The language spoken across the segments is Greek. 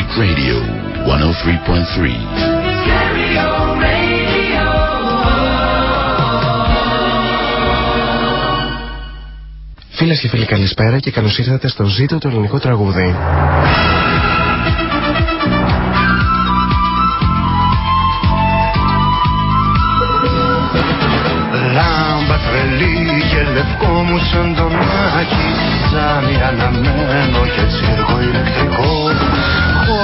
Radio 103.3. Φίλες και φίλοι, καλησπέρα και καλώς ήρθατε στο Ζήτο το ελληνικό τραγούδι. Λάμπα τρελή και λευκό μου σαν τον Άκη Ζάμι αναμένο και τσίρκο ηλεκτρικό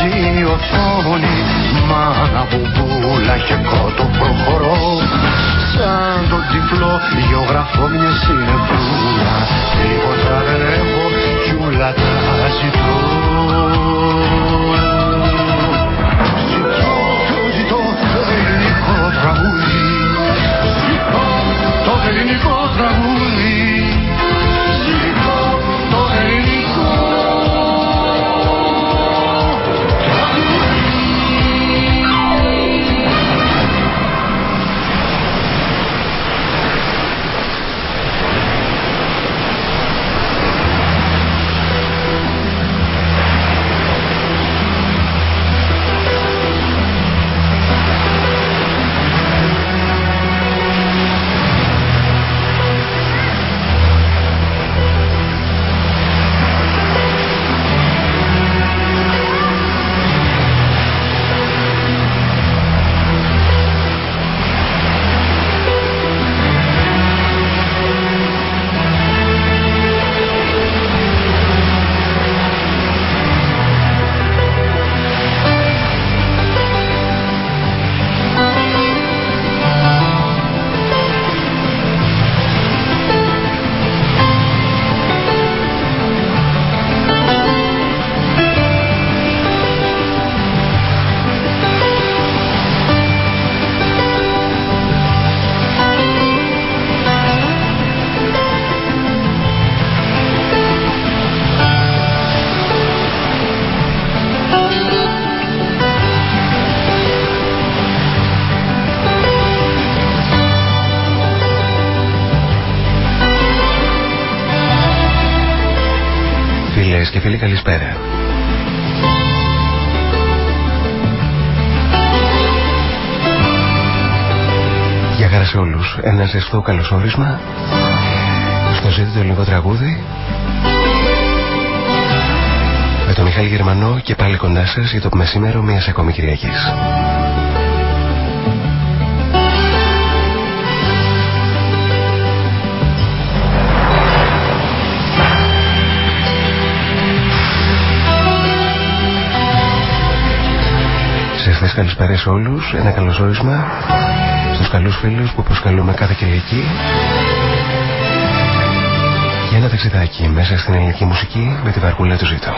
βουλιάζει η οθόνη Μάνα μπουμπούλα και κότο όλους, ένα ζεστό καλωσόρισμα. Στο ζήτητο ελληνικό τραγούδι. Με τον Μιχάλη Γερμανό και πάλι κοντά σας για το μεσήμερο μιας ακόμη Κυριακής. Χθες καλησπέρα σε όλους, ένα καλωσόρισμα στους καλούς φίλους που προσκαλούμε κάθε Κυριακή για ένα ταξιδάκι μέσα στην ελληνική μουσική με τη βαρκούλα του Ζήτω.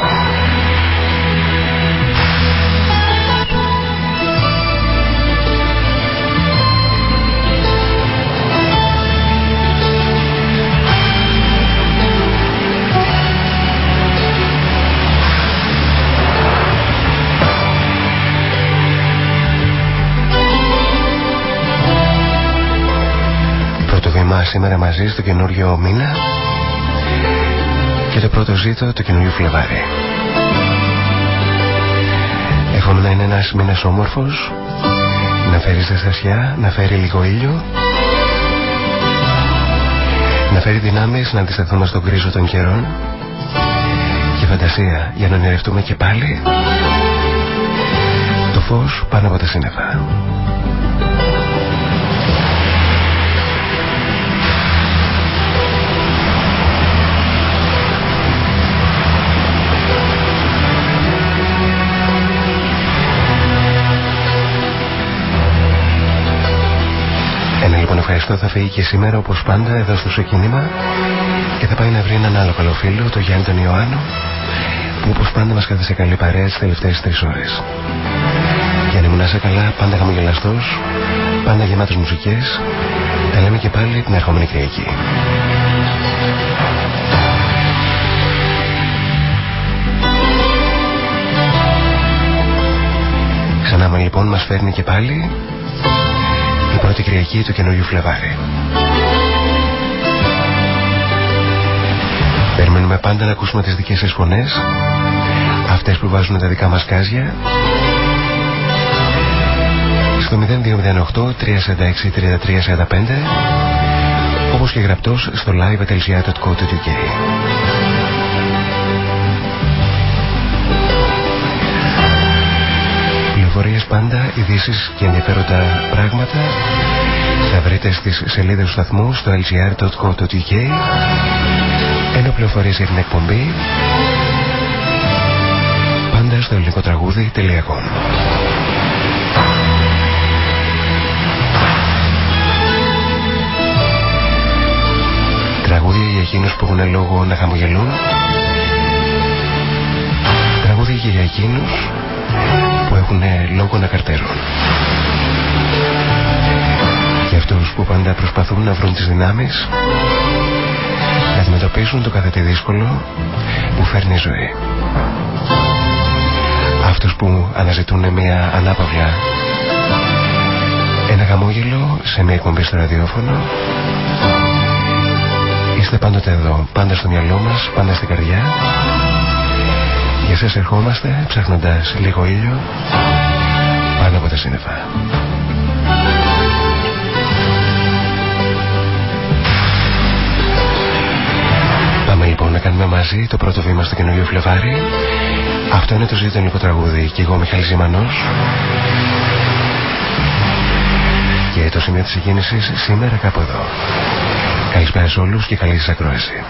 Σήμερα μαζί στο καινούριο μήνα και το πρώτο ζήτο του καινούριου Φλεβάρι. Εύχομαι να είναι ένας μήνας όμορφος, να φέρεις ζεστασιά, να φέρει λίγο ήλιο, να φέρει δυνάμεις να αντισταθούμε στον κρίζο των καιρών και φαντασία για να ονειρευτούμε και πάλι το φως πάνω από τα σύννεφα. Χριστό θα φύγει και σήμερα όπως πάντα εδώ στο ξεκίνημα και θα πάει να βρει έναν άλλο καλό φίλο, τον Γιάννη τον Ιωάννου που όπως πάντα μας κάθεσε καλή παρέα τις τελευταίες τρεις ώρες. Γιάννη μου να είσαι καλά, πάντα χαμογελαστός, πάντα γεμάτος μουσικές. Τα λέμε και πάλι την ερχόμενη Κυριακή. Ξανά λοιπόν μας φέρνει και πάλι η πρώτη Κυριακή του καινούριου Φλεβάρι. Περιμένουμε πάντα να ακούσουμε τις δικές σας φωνές αυτές που βάζουν τα δικά μας κάζια στο 0208 346 3345 όπως και γραπτός στο live.lgr.co.uk Πληροφορίες πάντα, ειδήσεις και ενδιαφέροντα πράγματα θα βρείτε στις σελίδες του σταθμού στο lgr.co.uk ενώ πληροφορίες για την εκπομπή. Πάντα στο ελληνικό τραγούδι.com Τραγούδια για εκείνους που έχουν λόγο να χαμογελούν. Τραγούδια για εκείνους που έχουν λόγο να καρτέρουν Για αυτούς που πάντα προσπαθούν να βρουν τις δυνάμεις να αντιμετωπίσουν το κάθε τι δύσκολο που φέρνει η ζωή. Αυτούς που αναζητούν μια ανάπαυλα ένα χαμόγελο σε μια εκπομπή στο ραδιόφωνο Είστε πάντοτε εδώ, πάντα στο μυαλό μας, πάντα στην καρδιά Για σας ερχόμαστε ψάχνοντας λίγο ήλιο πάνω από τα σύννεφα Πάμε λοιπόν να κάνουμε μαζί το πρώτο βήμα στο καινούριο Φλεβάρι Αυτό είναι το ζήτητο τραγούδι και εγώ Μιχάλης Ζημανός και το σημείο της εκκίνησης σήμερα κάπου εδώ. Καλησπέρα σε όλους και καλή σας ακρόαση.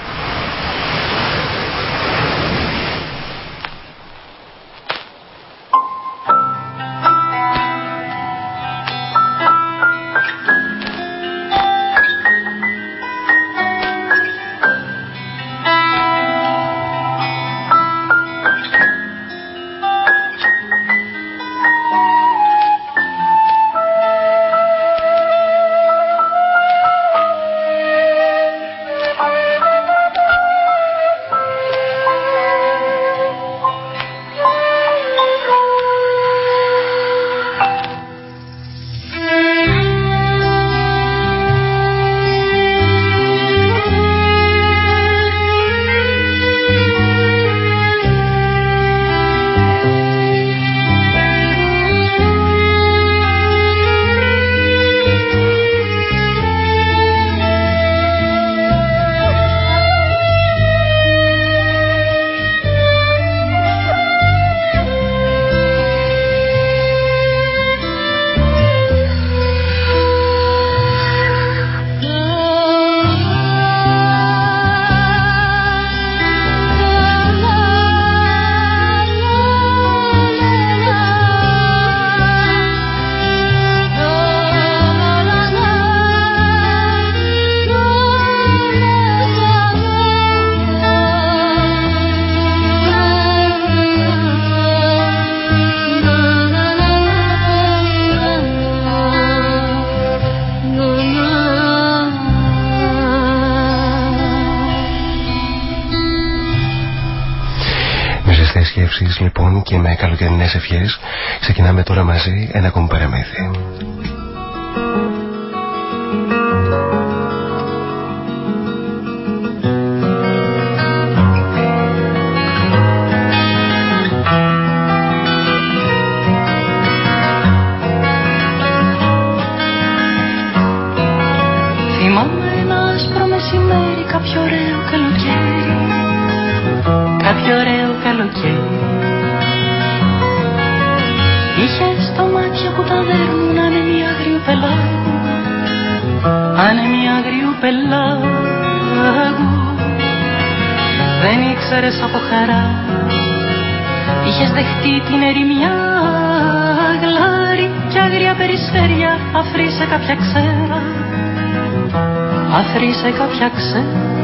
Καλοκαιρινές ευχές ανέμι αγριού πελάγου. Δεν ήξερες από χαρά. Είχες δεχτεί την ερημιά γλάρι Κι αγρία περιστέρια. Αφρίσε κάποια ξέρα. Αφρίσε κάποια ξέρα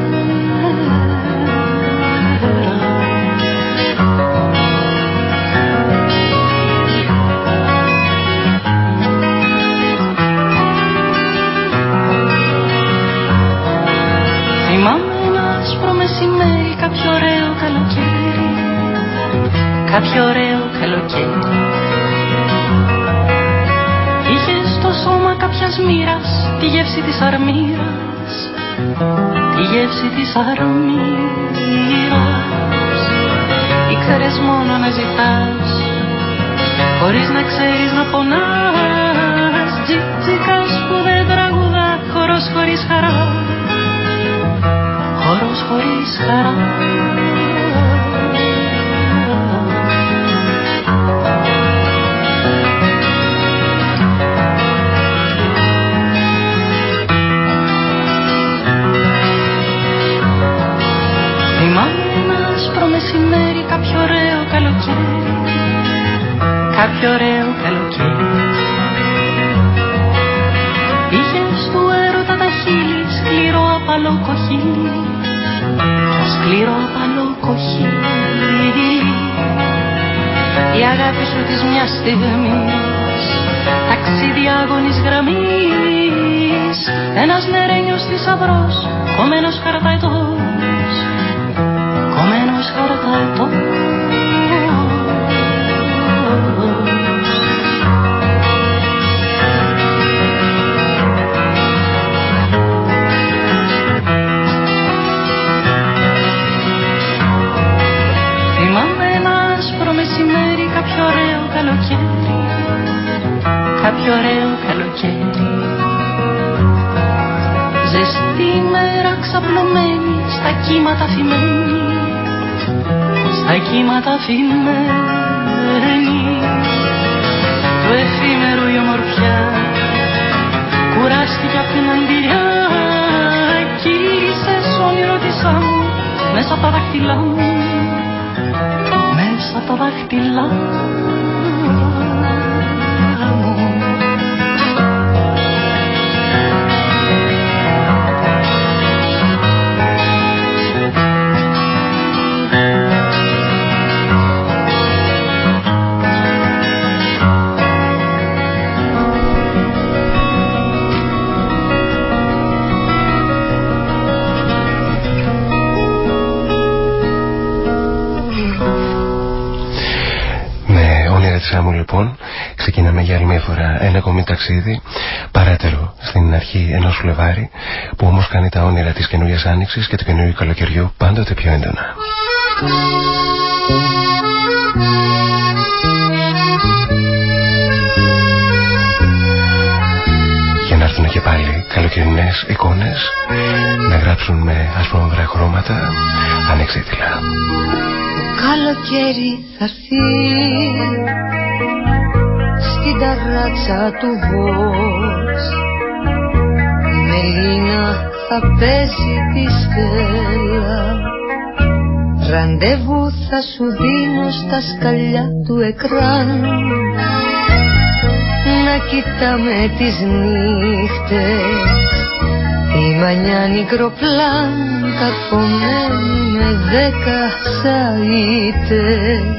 κάποιο ωραίο καλοκαίρι. Είχες στο σώμα κάποιας μοίρας τη γεύση της αρμύρας τη γεύση της αρμύρας. Ήξερες μόνο να ζητάς χωρίς να ξέρεις να πονάς. Τζιτζικάς που δεν τραγουδά χορός χωρίς χαρά. Χορός χωρίς χαρά μεσημέρι κάποιο ωραίο καλοκαίρι. Κάποιο ωραίο καλοκαίρι. Είχες του έρωτα τα χείλη σκληρό απαλό κοχύλι Σκληρό απαλό κοχύλι Η αγάπη σου της μιας στιγμής Ταξίδι άγωνης γραμμής. Ένας νερένιος θησαυρός Κομμένος χαρταϊτός κομμένος χαρτάτος Θυμάμαι ένα άσπρο μεσημέρι κάποιο ωραίο καλοκαίρι. Κάποιο ωραίο καλοκαίρι. Ζεστή μέρα ξαπλωμένη στα κύματα φημένη στα κύματα φημμένη το εφήμερο η ομορφιά κουράστηκε απ' την αντιλιά κύρισες όνειρο της άμμου μέσα από τα δάχτυλά μου. Μέσα από τα δάχτυλά μου ταξίδι παρέτερο στην αρχή ενός Φλεβάρι που όμως κάνει τα όνειρα της καινούργιας άνοιξης και του καινούργιου καλοκαιριού πάντοτε πιο έντονα. Για να έρθουν και πάλι καλοκαιρινές εικόνες να γράψουν με ασπρόμαυρα χρώματα ανεξίτηλα καλοκαίρι θα έρθει στην ταράτσα του Βος. Η Μελίνα θα παίζει τη στέλα Ραντεβού θα σου δίνω στα σκαλιά του εκράν. Να κοιτάμε τις νύχτες. Η μανιά νικροπλάν καρφωμένη με δέκα σαΐτες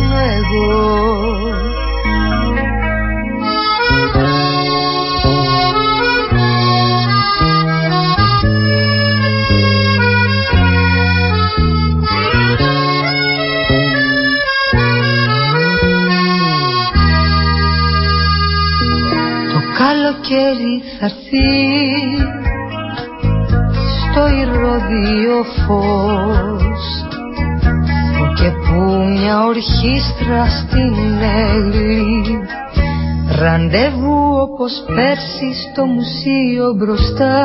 Ρώμα σαν εσένα κι εγώ. Με τη τσάντα στους ώμους να παίρνω τους δρόμους θα σφυρίζω τραγούδια και με γέλιο βραχνό το κορμί μου θα δείχνω στη φωτιά θα το ρίχνω Φύγε Στέλλα θα μείνω εγώ Το καλοκαίρι θα έρθει το ηρωδίο φως. και που μια ορχήστρα στην έγλη Ραντεβού όπως πέρσι στο μουσείο μπροστά.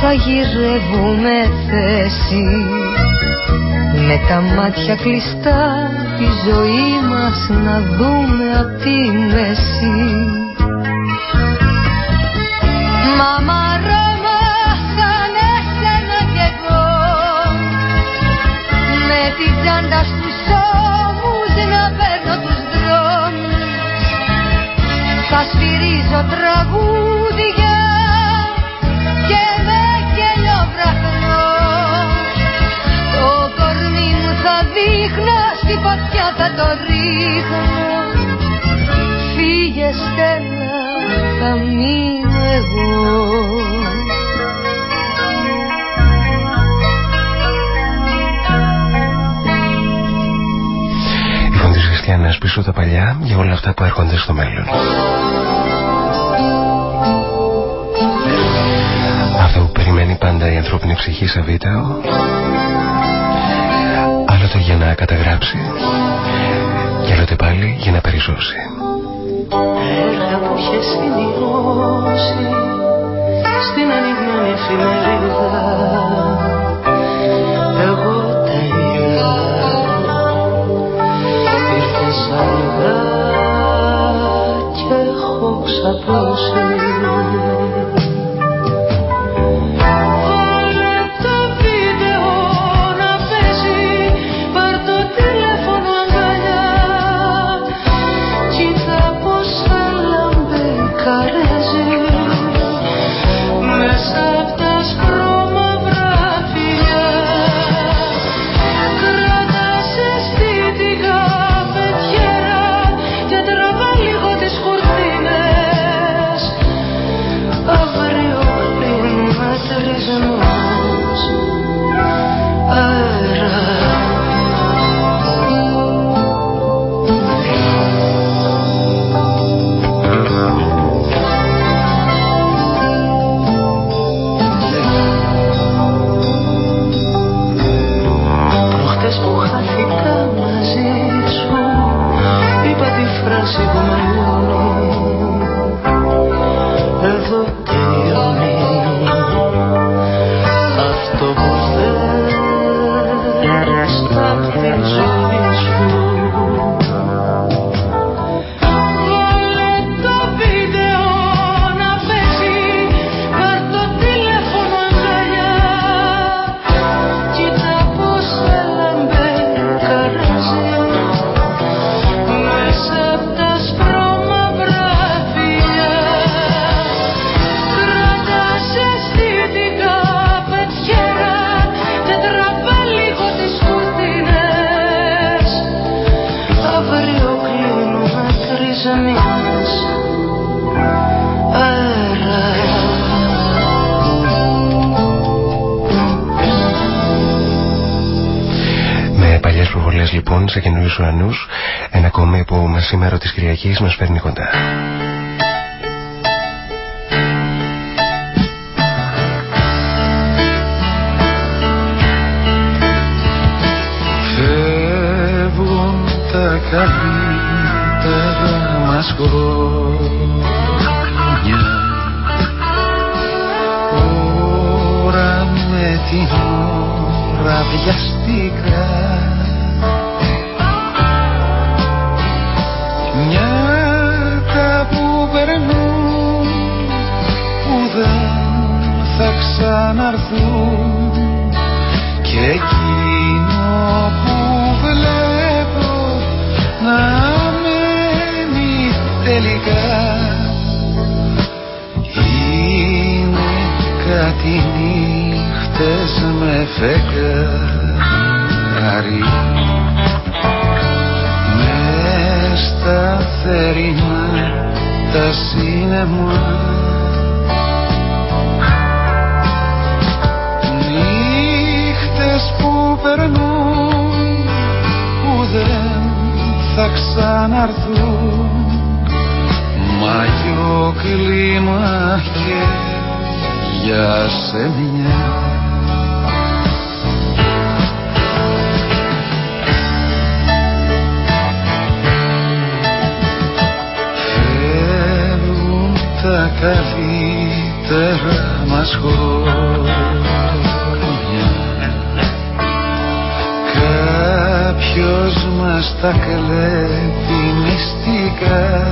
Θα γυρεύουμε θέση Με τα μάτια κλειστά τη ζωή μας να δούμε απ' τη μέση. Μαμά σφυρίζω τραγούδια και με γελιό βραχνό. Το κορμί μου θα δείχνω στη φωτιά θα το ρίχνω. Φύγε Στέλλα θα μείνω εγώ. Η φωνή της Χριστιανάς πίσω τα παλιά για όλα αυτά που έρχονται στο μέλλον. Αυτό που περιμένει πάντα η ανθρώπινη ψυχή σε βίντεο. Άλλοτε για να καταγράψει και άλλοτε πάλι για να περισσώσει. Έργα που είχες σημειώσει στην ανοιγμένη εφημερίδα. Εγώ τα είδα. Ήρθες σαν ιδά και έχω ξαπλώσει μεσήμερο της Κυριακής μας που περνούν που δεν θα ξαναρθούν. Μαγιό κλίμα και για σε μια τα καλύτερα μας χρόνια Κάποιος μας τα κλέβει μυστικά.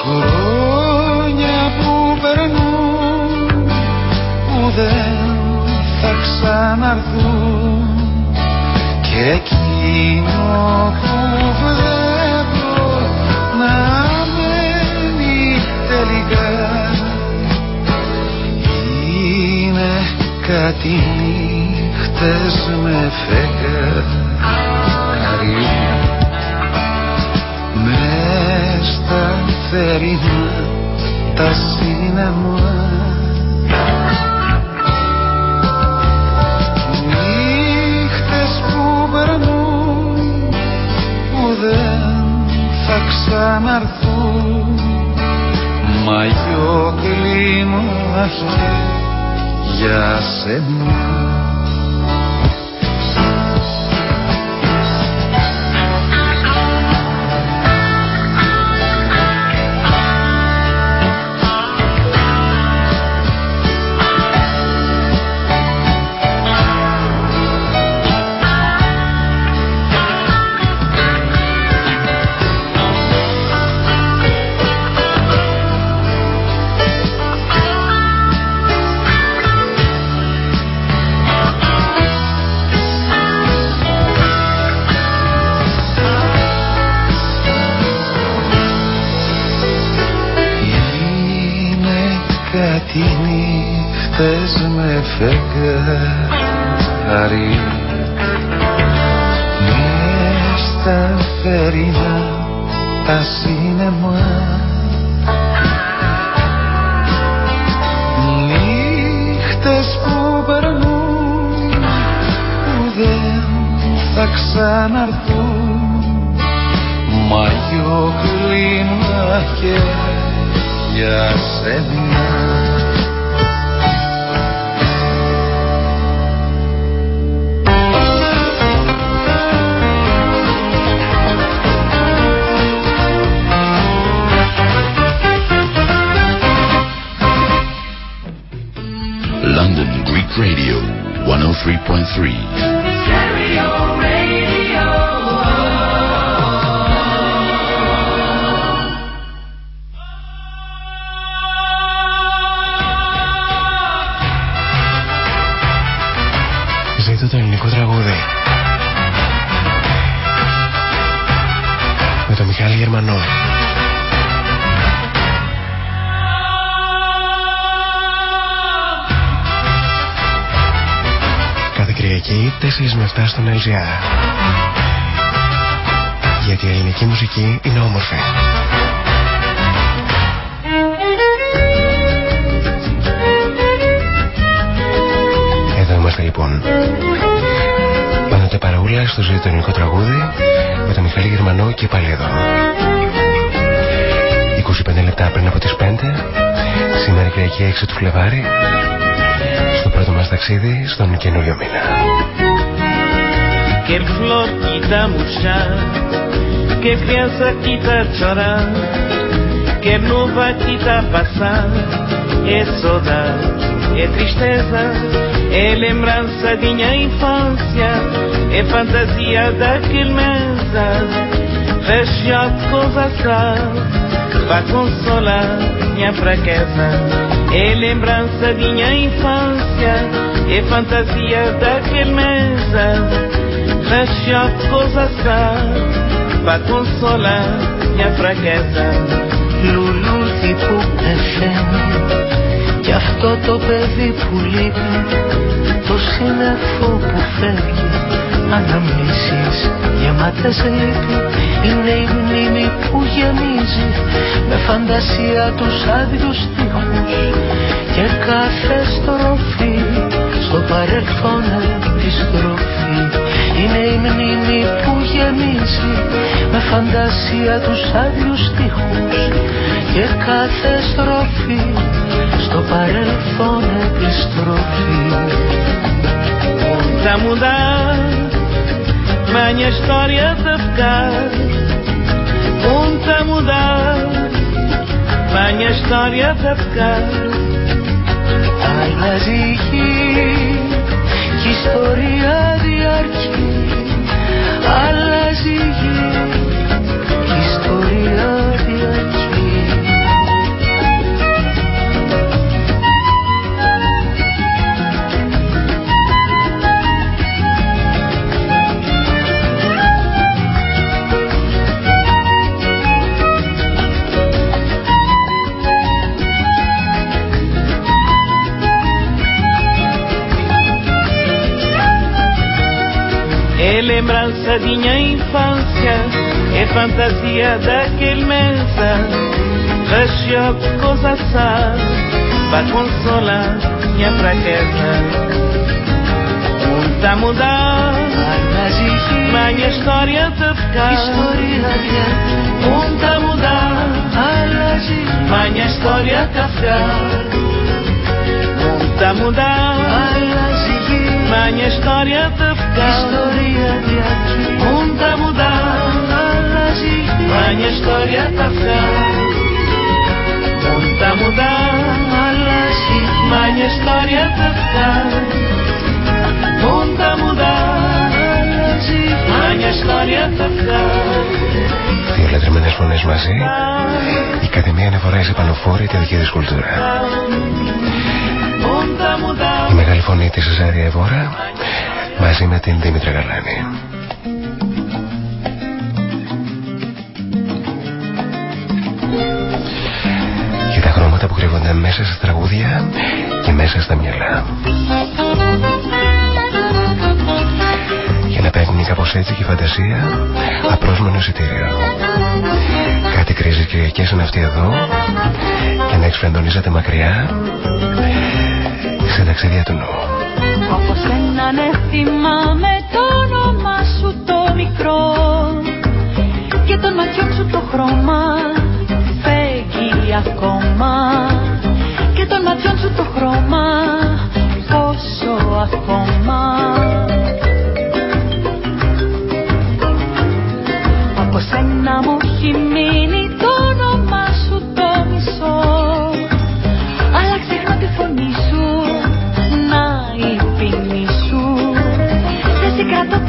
Χρόνια που περνούν που δεν θα ξαναρθούν. Και εκείνο που βλέπω να μένει τελικά είναι κάτι νύχτες με φεγγάρι μες στα θερινά τα σύννεμα. Νύχτες που περνούν που δεν θα ξαναρθούν. Μαγιό κλίμα για σένα Κυριακή 4 με 7 στον LGR. Γιατί η ελληνική μουσική είναι όμορφη. Εδώ είμαστε λοιπόν. Πάντοτε παραούλα στο ζωή το ελληνικό τραγούδι με τον Μιχάλη Γερμανό και πάλι εδώ. 25 λεπτά πριν από τις 5 σήμερα Κυριακή 6 του Φλεβάρι στο πρώτο μας ταξίδι στον καινούριο μήνα. Quelle flor que tá murchar Que criança que tá chorar Que nova que tá passar É saudade, é tristeza É lembrança de minha infância É fantasia daquele mesa Região de coisa Vai consolar minha fraqueza. É lembrança de minha infância É fantasia daquele mesa Região de coisa Vai consolar minha fraqueza λουλούδι που πεθαίνει Κι αυτό το παιδί που λείπει Το σύννεφο που φεύγει. Αναμνήσεις γεμάτες λύπη Είναι η μνήμη που γεμίζει Με φαντασία τους άδειους τείχους Και κάθε στροφή Στο παρελθόν επιστροφή Είναι η μνήμη που γεμίζει Με φαντασία τους άδειους τείχους Και κάθε στροφή Στο παρελθόν επιστροφή Tá mudar Minha história de ficar Conta Muita mudar, minha história vai ficar. Αλλάζει και η ιστορία διαρκεί Αλλάζει και É lembrança de minha infância, é fantasia daquele mesa. Recheio de coisa para consolar minha fraqueza. O a mudar, mas a história de ficar. O mundo está a mudar, mas a história de ficar. ιστορία τα φτά. Ιστορία Αλλάζει χτί. Ιστορία τα φτά. Μουν. Αλλάζει χτί. Ιστορία τα φτά. Μουν. Αλλάζει χτί. Ιστορία τα φτά. Δύο λατρεμένε φωνές μαζί. Η Ακαδημία αναφορά σε πανοφόρη της δική τη. Muita Η mudar μεγάλη φωνή της Ζάρια Εβόρα μαζί με την Δήμητρα Γαλάνη. Και τα χρώματα που κρύβονται μέσα στα τραγούδια και μέσα στα μυαλά. Για να παίρνει κάπως έτσι και η φαντασία απρόσμενο εισιτήριο. Κάτι κρίζεις Κυριακές είναι αυτή εδώ και να εξφρεντονίζεται μακριά σε ταξίδια του νου. Όπως έναν θυμάμαι το όνομα σου το μικρό Και των ματιών σου το χρώμα φέγγει ακόμα Και των ματιών σου το χρώμα πόσο ακόμα Από σένα μου έχει μείνει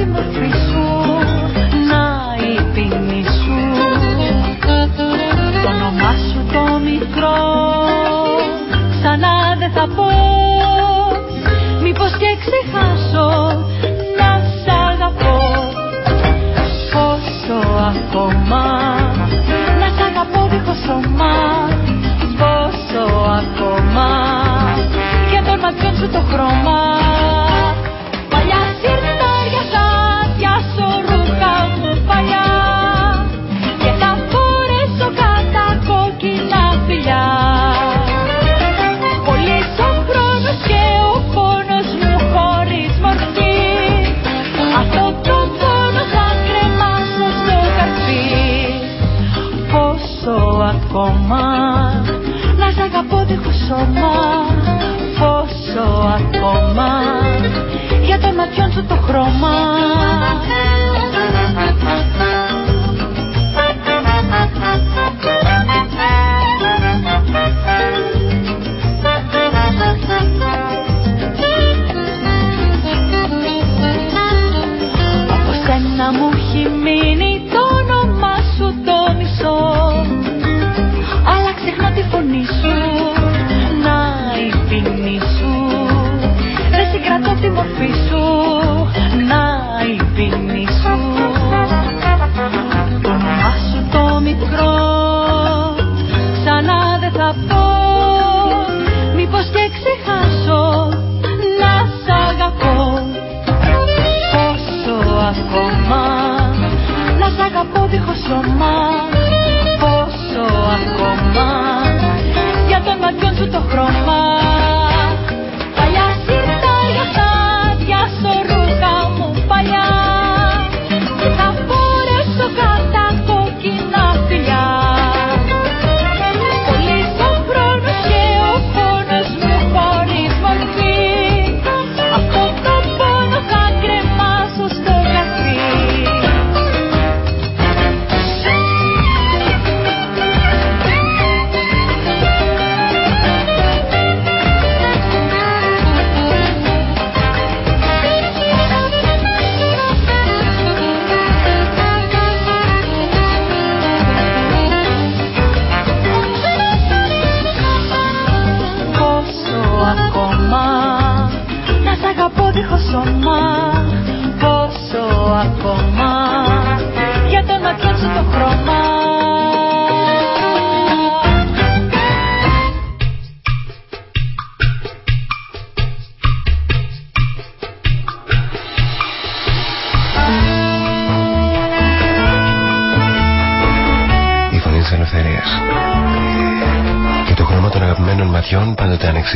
τη μορφή σου Να η ποινή σου. Το όνομά σου το μικρό Ξανά δεν θα πω. Μήπως και ξεχάσω Να σ' αγαπώ. Πόσο ακόμα Να σ' αγαπώ δίχως σώμα. Πόσο ακόμα. Και των ματιών σου το χρώμα για των ματιών σου το χρώμα σώμα Πόσο ακόμα. Για των ματιών σου το χρώμα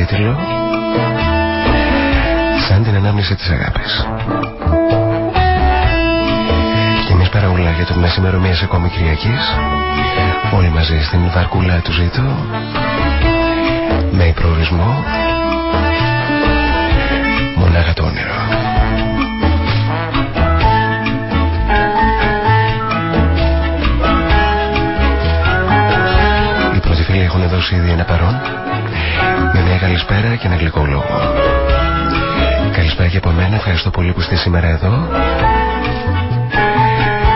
πάντοτε ανεξίτηλο σαν την ανάμνηση της αγάπης. Και εμείς παραούλα για το μεσημέρο μιας ακόμη Κυριακής όλοι μαζί στην βαρκούλα του ζήτω με προορισμό μονάχα το όνειρο. Οι πρώτοι φίλοι έχουν δώσει ήδη ένα παρόν με μια καλησπέρα και ένα γλυκό λόγο. Καλησπέρα και από μένα, ευχαριστώ πολύ που είστε σήμερα εδώ.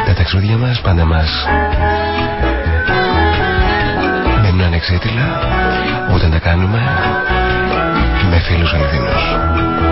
Τα ταξίδια μας πάντα μας μένουν ανεξίτηλα όταν τα κάνουμε με φίλους αληθινούς.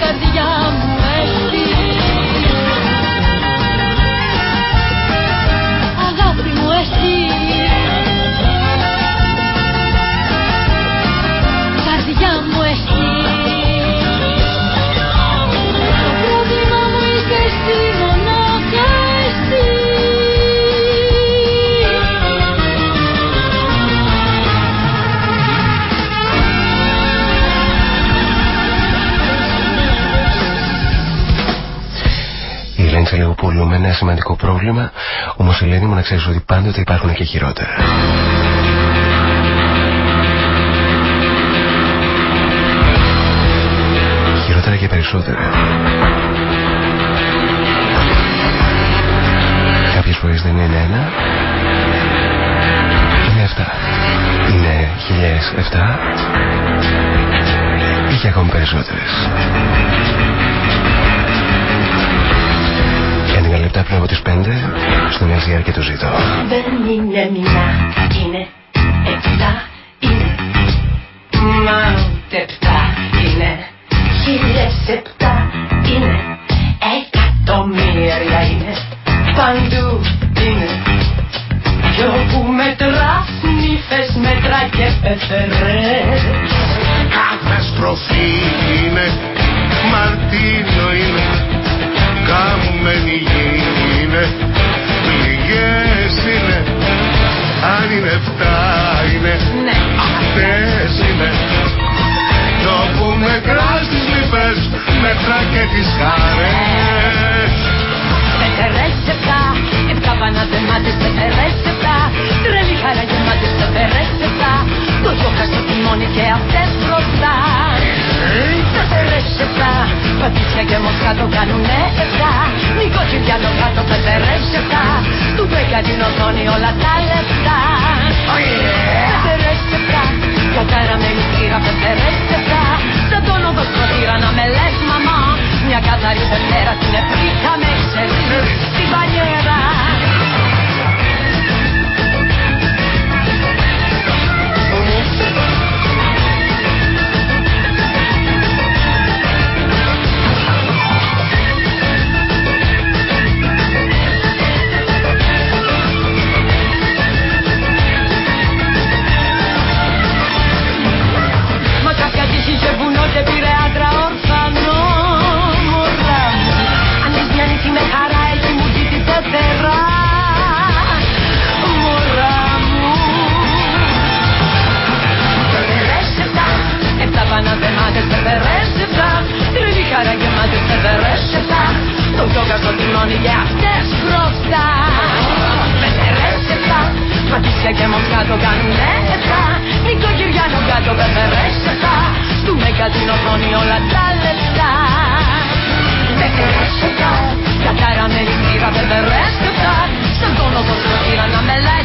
nunca ασχολούμαι, ένα σημαντικό πρόβλημα. Όμως, Ελένη μου, να ξέρεις ότι πάντοτε υπάρχουν και χειρότερα. Χειρότερα και περισσότερα. κάποιες φορές δεν είναι ένα. Είναι αυτά. Είναι χιλιάδες εφτά. Ή και ακόμη περισσότερες λεπτά πριν από τις 5 στον LGR και το ζήτω. κάτω κάνουνε εφτά Νίκο Κυριάνο κάτω πεπερές εφτά Στου μέκα την οθόνη όλα τα λεφτά. Πεπερές εφτά Κατάρα με λιμνήρα πεπερές εφτά Στον κόνο πως να με λέει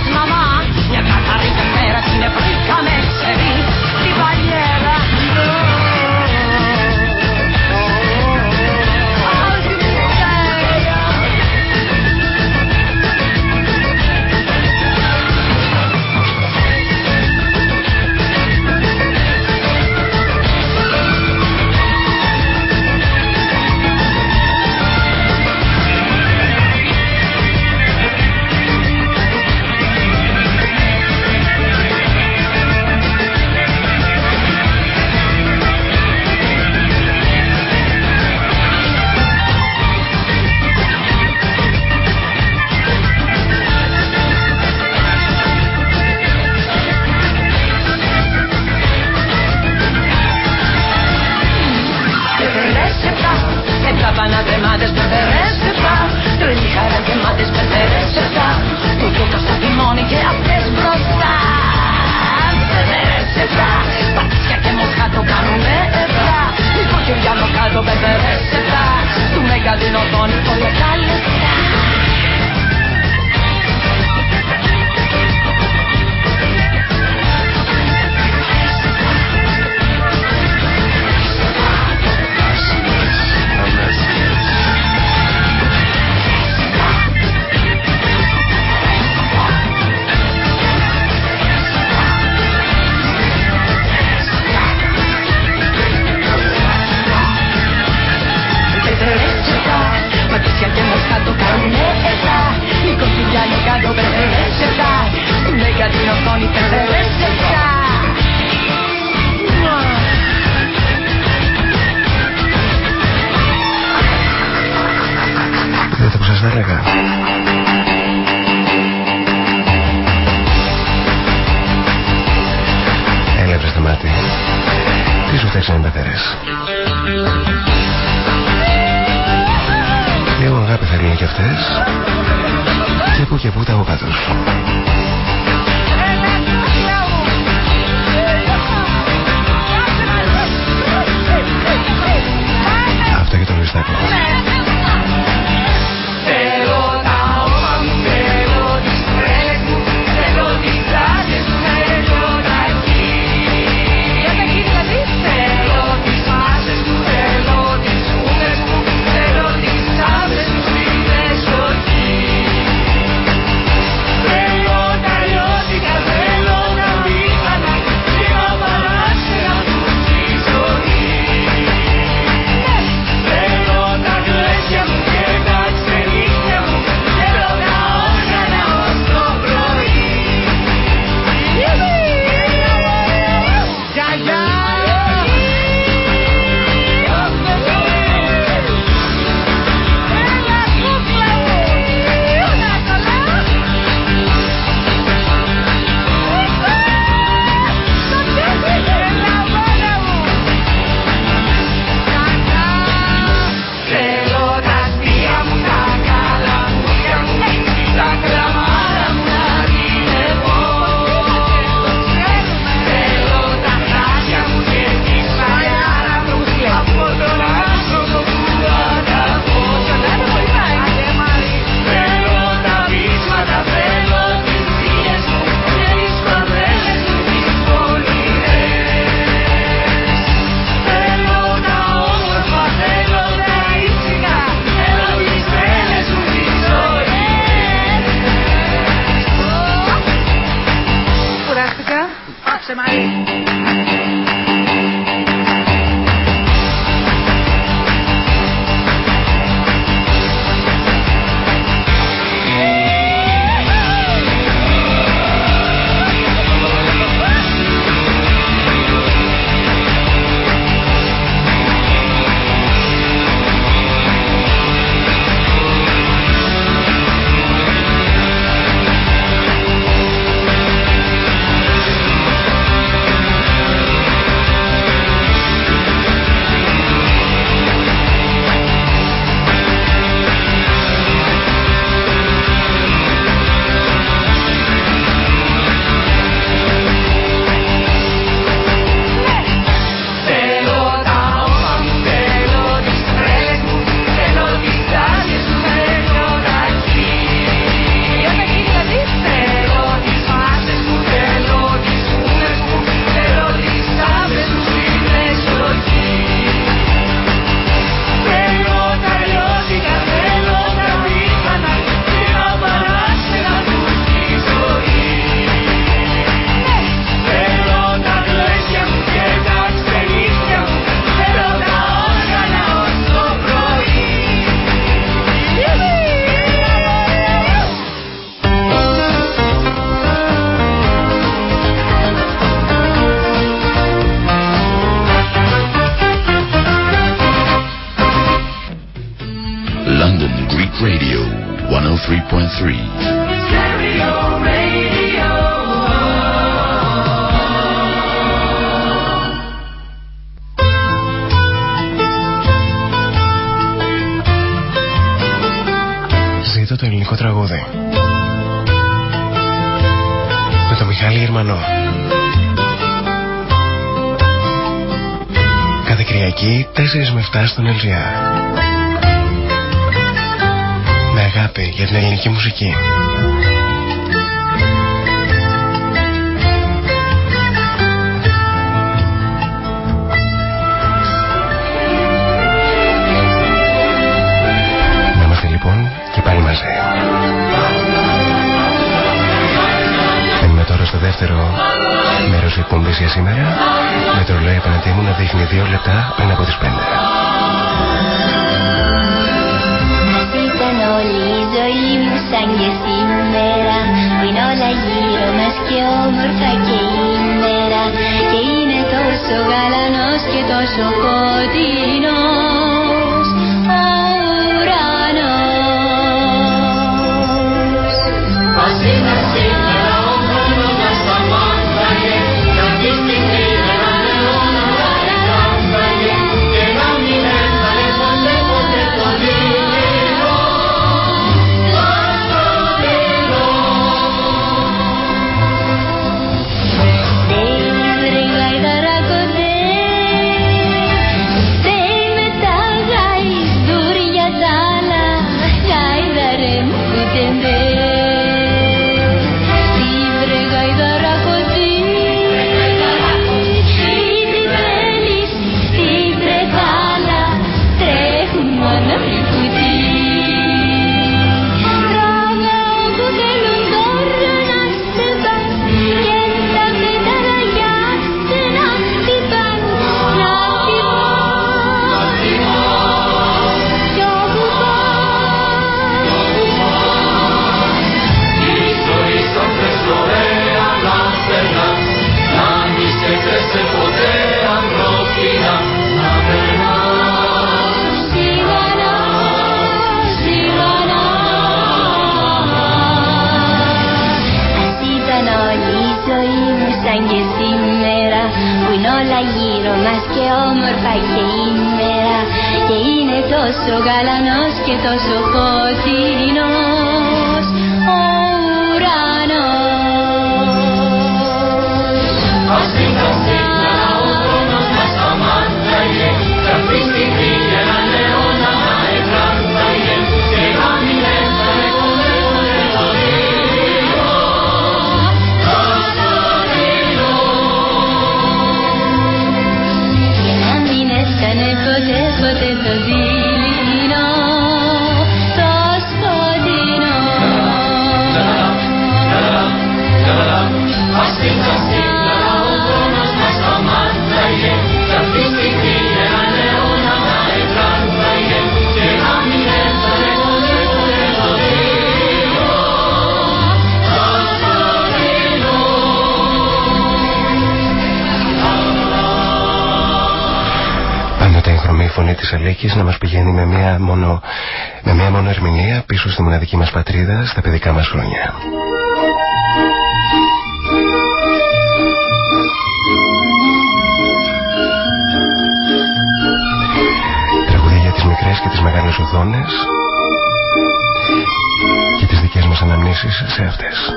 Cornelia. Με αγάπη για την ελληνική μουσική. Να είμαστε λοιπόν και πάλι μαζί. Μένουμε τώρα στο δεύτερο μέρος της εκπομπής για σήμερα. Με το ρολόι απέναντί να δείχνει 2 λεπτά πριν από τις 5. Μας ήταν όλη η ζωή μου σαν και Που είναι όλα γύρω μας και όμορφα και ημέρα Και είναι τόσο γαλανός και τόσο κοντινός ο ουρανός Μαζί μας μας και όμορφα και ημέρα και είναι τόσο γαλανός και τόσο φωτεινός φωνή της Αλέκης να μας πηγαίνει με μία μόνο, με μία μόνο ερμηνεία πίσω στη μοναδική μας πατρίδα στα παιδικά μας χρόνια. Τραγουδία για τις μικρές και τις μεγάλες οθόνες και τις δικές μας αναμνήσεις σε αυτές.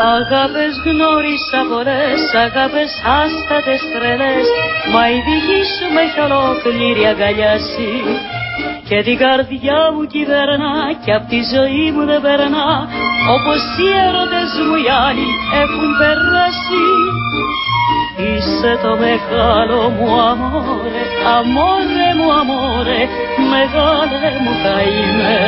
Αγάπες γνώρισα πολλές, αγάπες άστατες τρελές Μα η δική σου με έχει ολόκληρη αγκαλιάσει. Και την καρδιά μου κυβερνά και απ' τη ζωή μου δεν περνά Όπως οι έρωτες μου οι άλλοι έχουν περάσει. Είσαι το μεγάλο μου αμόρε, αμόρε μου αμόρε Μεγάλε μου καημέ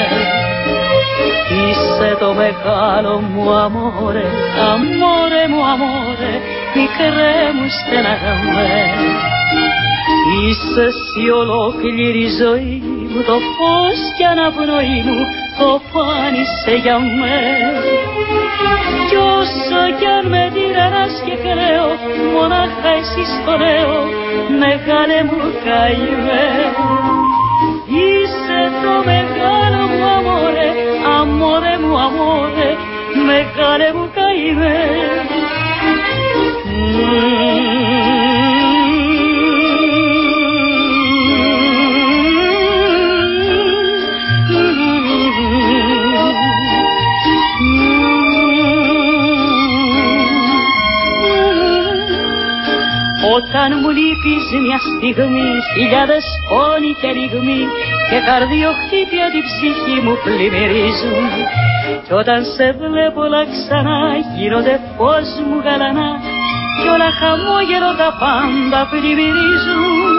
Είσαι το μεγάλο μου αμόρε, αμόρε μου αμόρε, μικρέ μου στεναγαμέ. Είσαι εσύ ολόκληρη ζωή μου, το φως κι αναπνοή μου, το πάνησε για μέ. Κι όσο κι αν με τυραννάς και κλαίω, μονάχα εσύ στο λέω, μεγάλε μου καημέ. Amore mu amore, me care mu caime. Όταν μου λείπεις μια στιγμή, χιλιάδες πόνοι και λιγμοί και καρδιοχτύπια την ψυχή μου πλημμυρίζουν κι όταν σε βλέπω όλα ξανά γίνονται φως μου γαλανά. Κι όλα χαμόγελο τα πάντα πλημμυρίζουν.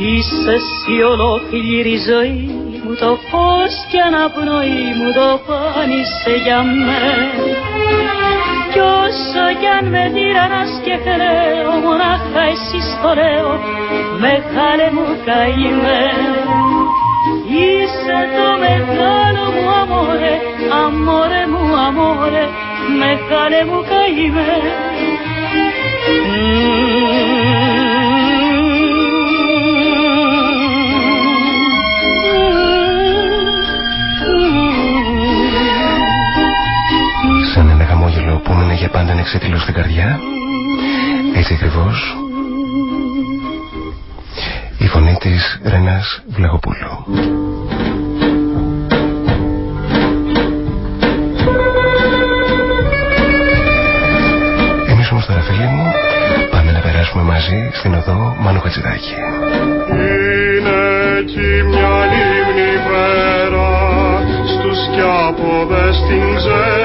Είσαι εσύ ολόκληρη ζωή. μου το φως και αναπνοή μου το πάνησε για μέ κι όσο κι αν με τυραννάς και χρέω μονάχα εσύ στο λέω μεγάλε μου καημέ Είσαι το μεγάλο μου αμόρε, αμόρε μου αμόρε, μεγάλε μου καημέ για πάντα εξέτυλο στην καρδιά. Έτσι ακριβώς η φωνή της Ρενάς Βλαχοπούλου. Εμείς όμως τώρα φίλοι μου πάμε να περάσουμε μαζί στην οδό Μάνου Χατζηδάκη. Είναι εκεί μια λίμνη πέρα στους κιάποδες την ξέρα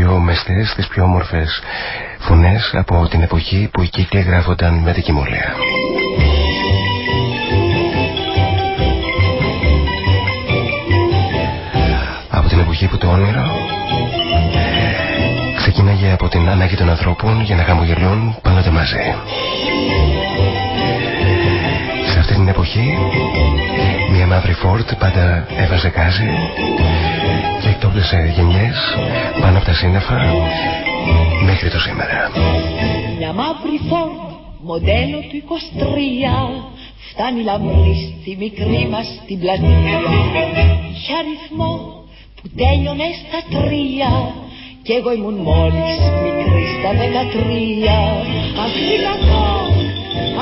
πιο μεστές, τις πιο όμορφες φωνές από την εποχή που οι κύκλοι γράφονταν με την κοιμωλία. Από την εποχή που το όνειρο ξεκίναγε από την ανάγκη των ανθρώπων για να χαμογελούν πάντοτε μαζί. Σε αυτή την εποχή μια μαύρη φόρτ πάντα έβαζε γκάζι και εκτόπισε γενιές πάνω από τα σύννεφα μέχρι το σήμερα. Μια μαύρη φόρτ, μοντέλο του 23 Φτάνει λαμπρή στη μικρή μας την πλατεία Είχε αριθμό που τέλειωνε στα τρία Κι εγώ ήμουν μόλις μικρή στα δεκατρία Αχ τι κακό,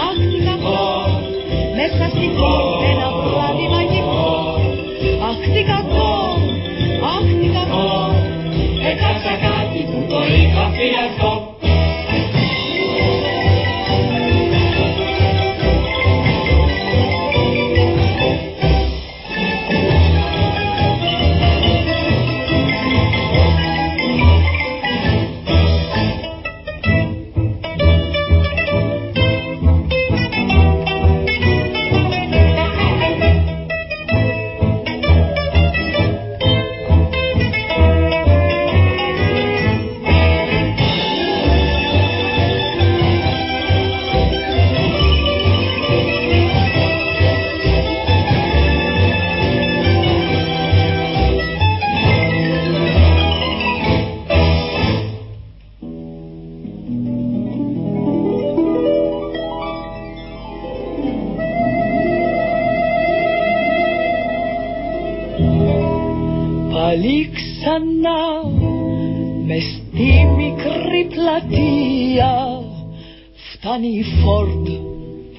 αχ τι κακό Μέσα στην πόλη ένα βράδυ μαγικό. Αχ τι κακό, αχ τι κακό. Έχασα κάτι που το είχα φυλαχτό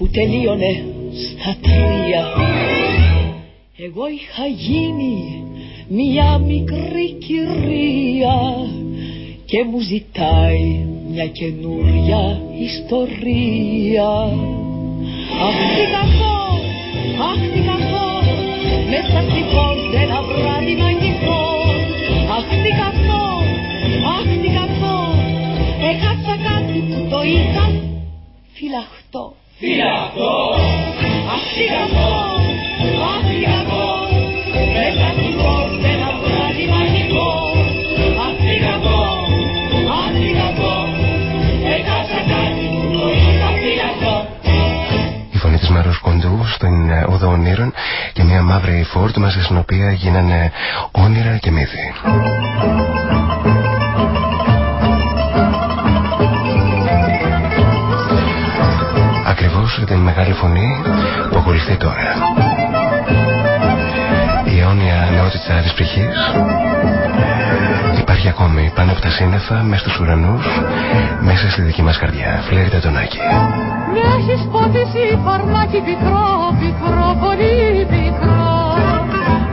που τελείωνε. Στα τρία εγώ είχα γίνει μια μικρή κυρία και μου ζητάει μια καινούρια ιστορία. Αχ τι κακό, αχ τι κακό μέσα στη φόρτ ένα βράδυ μαγικό. Αχ τι κακό, αχ τι κακό έχασα κάτι που το είχα φυλαχτό η φωνή της Μάρος Κοντού στην ε, Οδό και μια μαύρη φόρτ μαζί στην οποία γίνανε όνειρα και μύθοι. Ακριβώς για την μεγάλη φωνή που ακολουθεί τώρα. Η αιώνια νεότητα της ψυχής υπάρχει ακόμη πάνω από τα σύννεφα, μέσα στους ουρανούς, μέσα στη δική μας καρδιά. Φλέρει τα τονάκι. Με έχεις ποτίσει φαρμάκι πικρό, πικρό, πολύ πικρό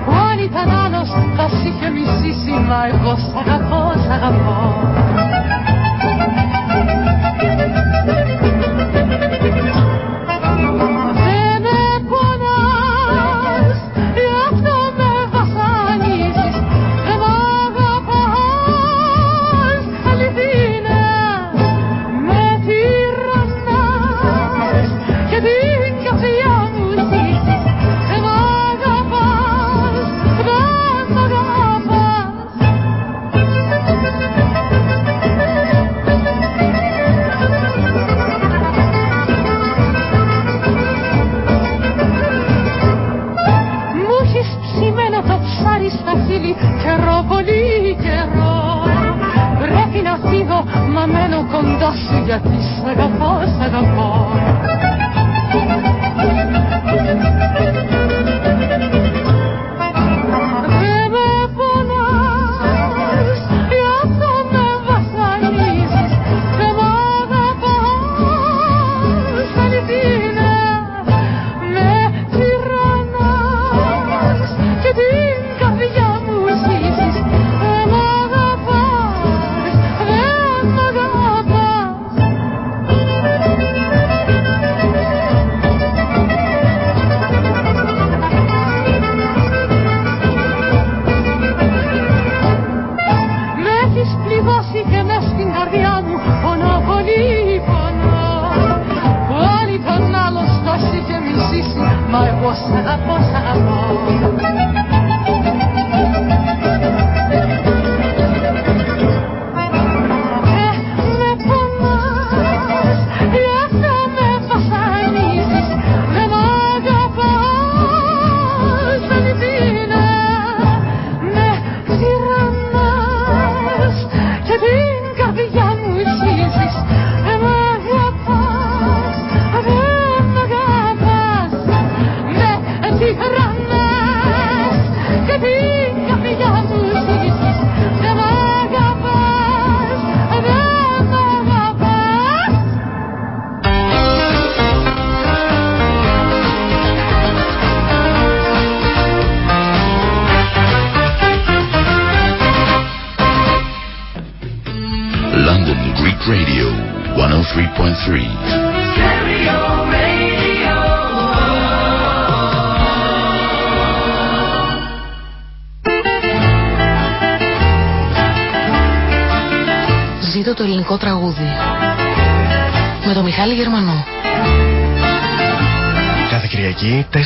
Που αν ήταν άλλος θα σ' είχε μισήσει, μα εγώ σ' αγαπώ, σ' αγαπώ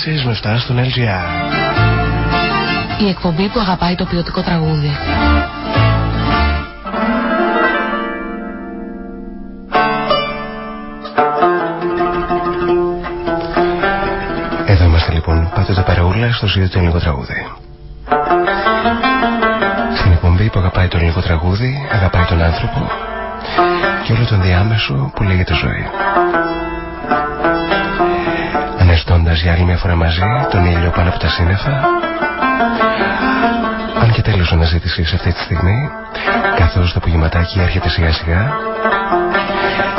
με 7 στον LGR. Η εκπομπή που αγαπάει το ποιοτικό τραγούδι. Εδώ είμαστε λοιπόν, πάτε το παρεούλα στο ζήτο του ελληνικό τραγούδι. Στην εκπομπή που αγαπάει το ελληνικό τραγούδι, αγαπάει τον άνθρωπο και όλο τον διάμεσο που λέγεται ζωή αναζητώντας για άλλη μια φορά μαζί τον ήλιο πάνω από τα σύννεφα. Αν και τέλος αναζήτησης σε αυτή τη στιγμή καθώς το απογευματάκι έρχεται σιγά σιγά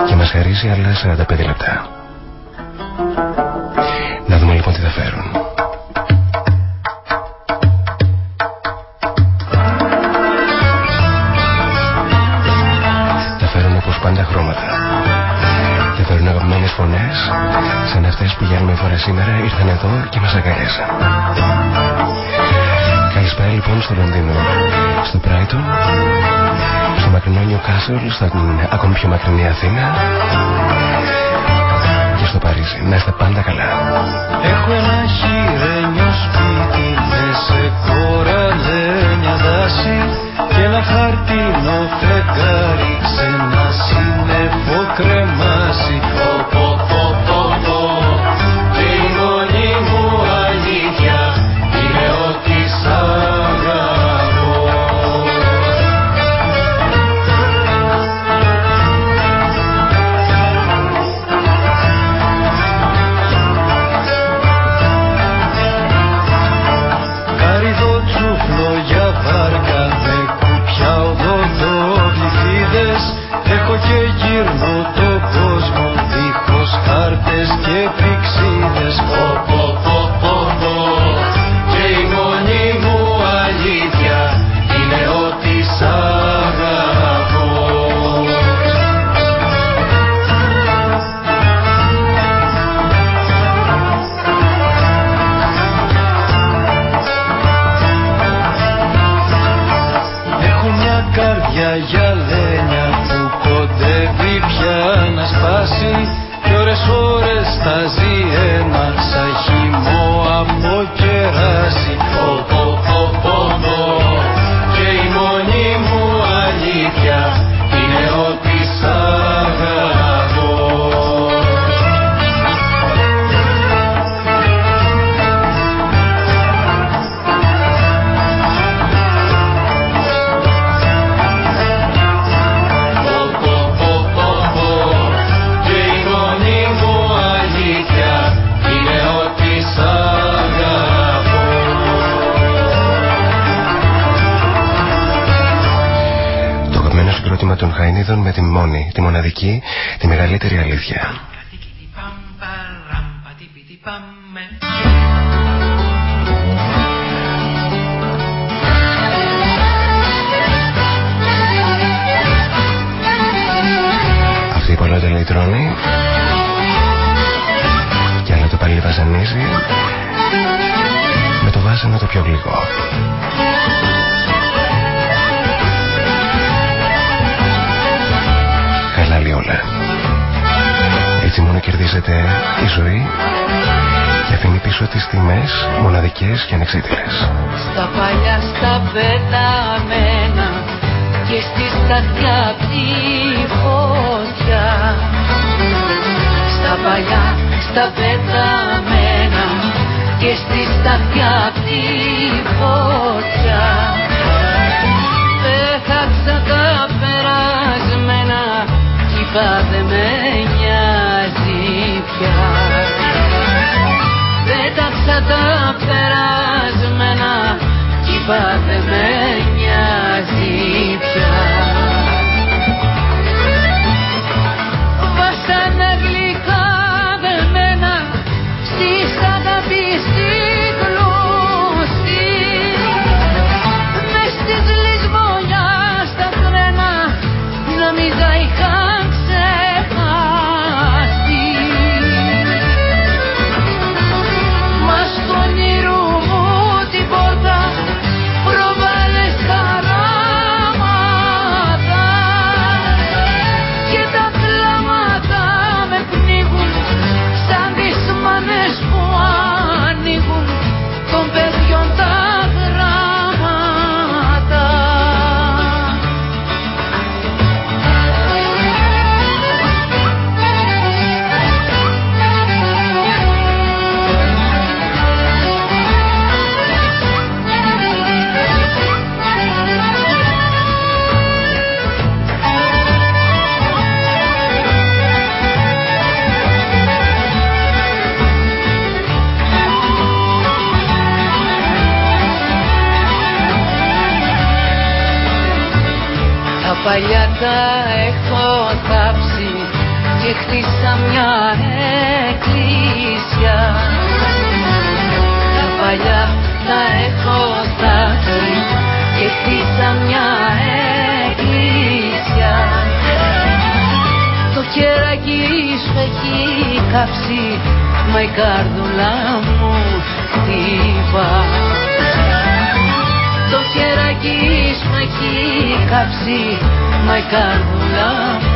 και μας χαρίζει άλλα 45 λεπτά. Να δούμε λοιπόν τι θα φέρουν σήμερα ήρθαν εδώ και μας αγκαλιάσαν. Καλησπέρα λοιπόν στο Λονδίνο, στο Brighton, στο μακρινό Newcastle, στην ακόμη πιο μακρινή Αθήνα και στο Παρίσι. Να είστε πάντα καλά. Έχω ένα χειρένιο σπίτι σε κοραλένια δάση και ένα χαρτινό φεγγάρι σε ένα σύννεφο κρεμάσι. Πιο γλυκό. Χαλάλη όλα. Έτσι μόνο κερδίζεται η ζωή και αφήνει πίσω τις τιμές μοναδικές και ανεξίτηλες. Στα παλιά στα πεταμένα και στη σταθιά απ' τη φωτιά Στα παλιά στα πεταμένα και στη σταθιά απ' τη φωτιά. Έχασα τα περασμένα κι είπα δεν με νοιάζει πια. Πέταξα τα περασμένα κι είπα δεν με νοιάζει παλιά τα έχω θάψει και χτίσα μια εκκλησιά Τα παλιά τα έχω θάψει και χτίσα μια εκκλησιά Το χεράκι σου έχει κάψει μα η καρδούλα μου χτύπα. Το χεράκι σου έχει κάψει Μα η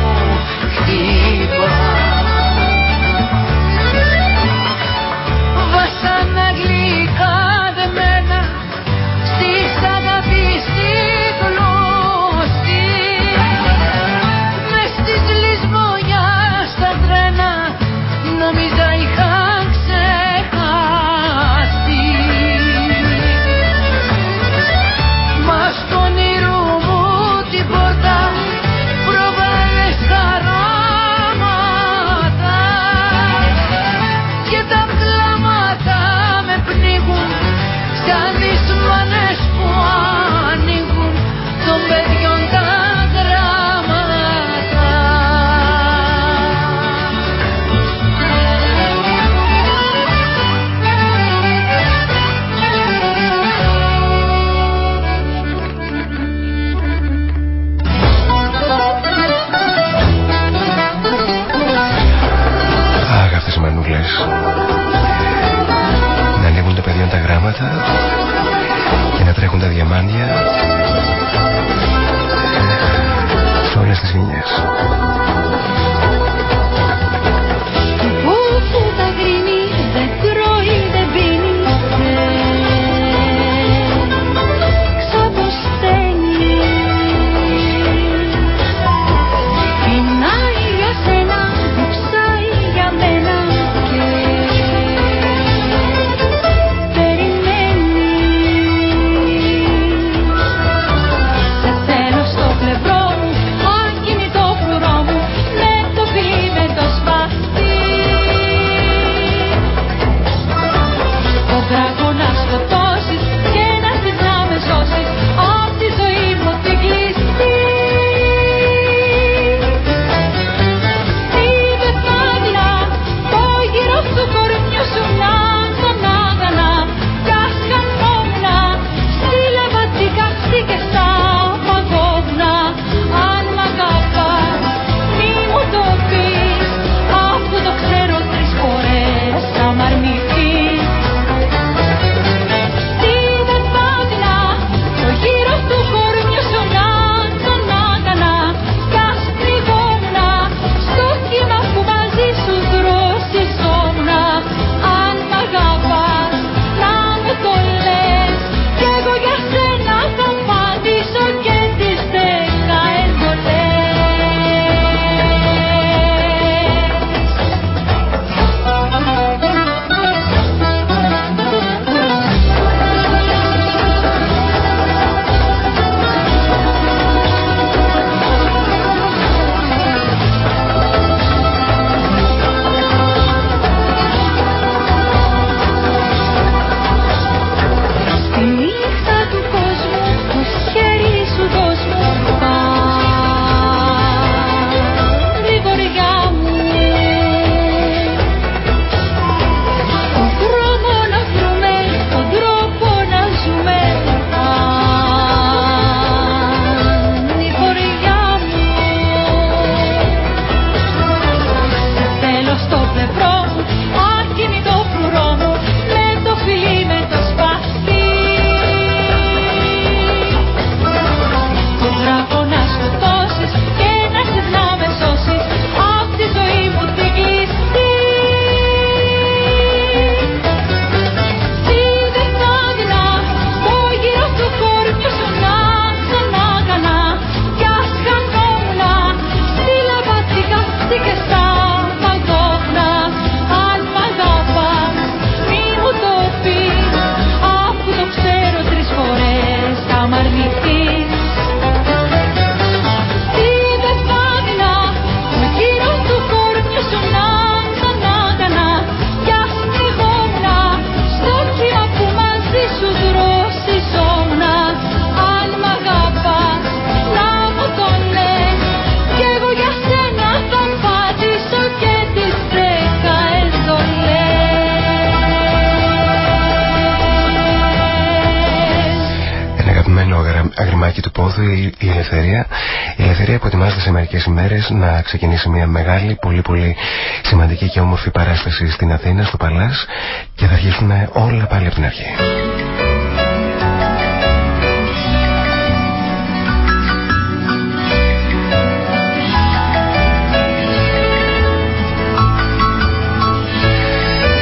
να ξεκινήσει μια μεγάλη, πολύ πολύ σημαντική και όμορφη παράσταση στην Αθήνα, στο Παλάς. Και θα αρχίσουν όλα πάλι από την αρχή.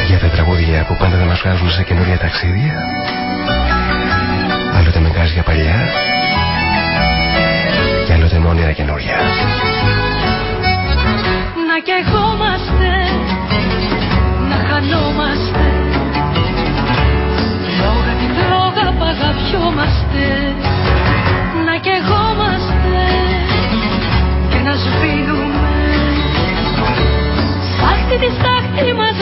Για τα τραγούδια που πάντα δεν μας βγάζουν σε καινούργια ταξίδια. Άλλοτε με για παλιά και άλλοτε μόνιρα καινούρια. Καιγόμαστε, να χανόμαστε. Λόγα την λόγα παγαπιόμαστε. Να καιγόμαστε και να σβήνουμε. Στάχτη τη στάχτη μας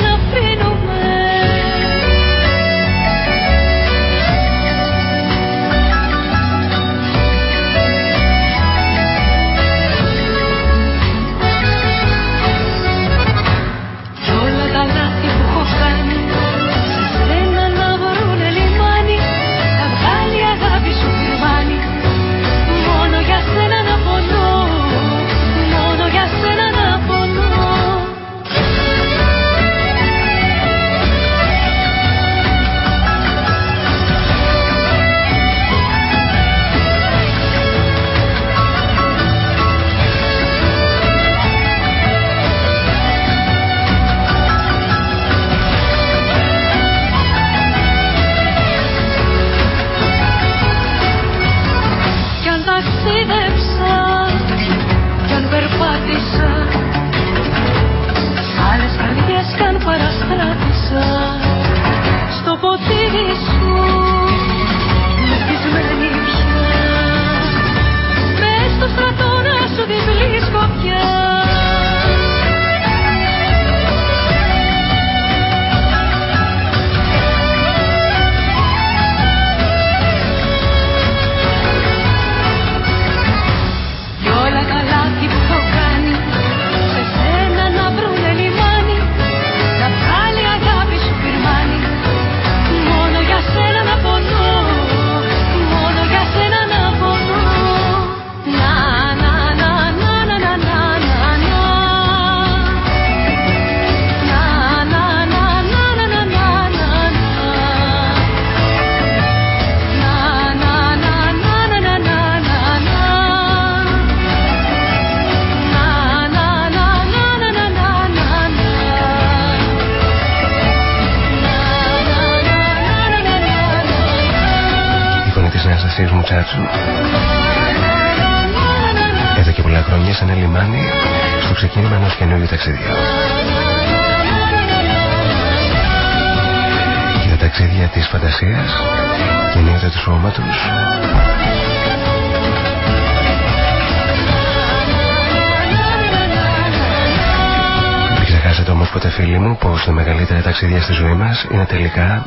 τα μεγαλύτερα ταξίδια στη ζωή μας είναι τελικά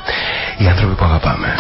οι άνθρωποι που αγαπάμε.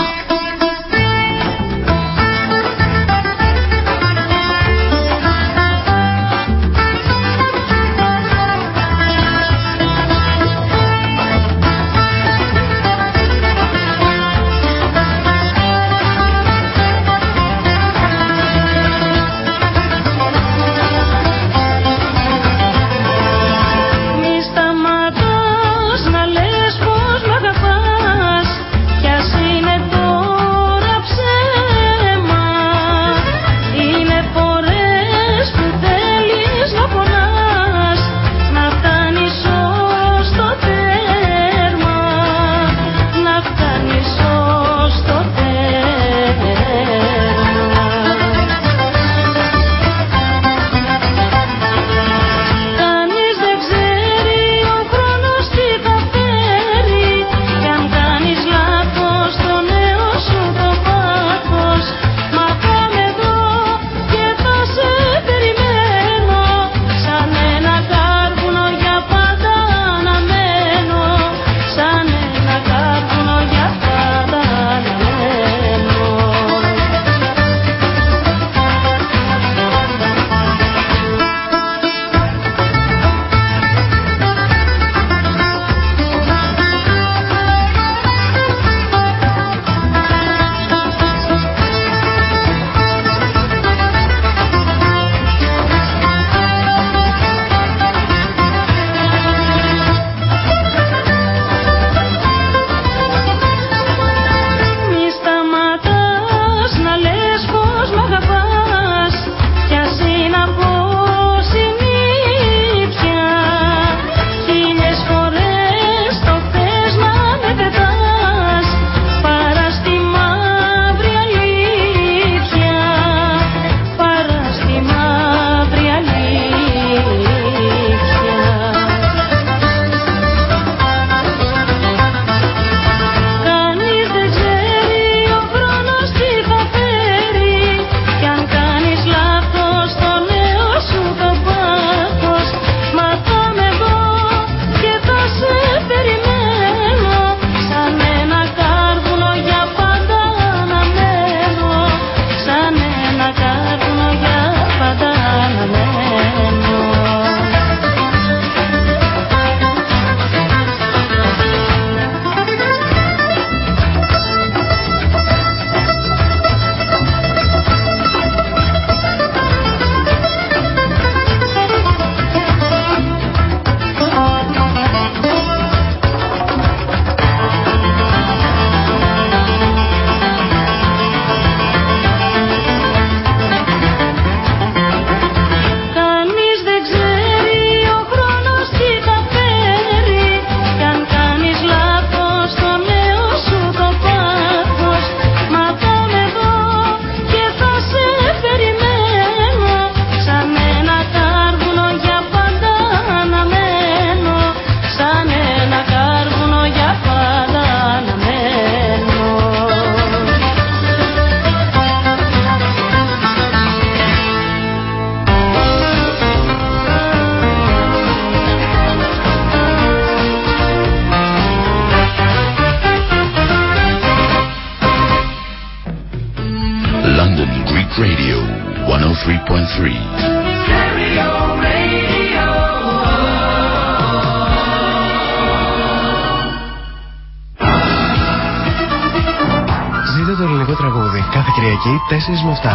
Με 7.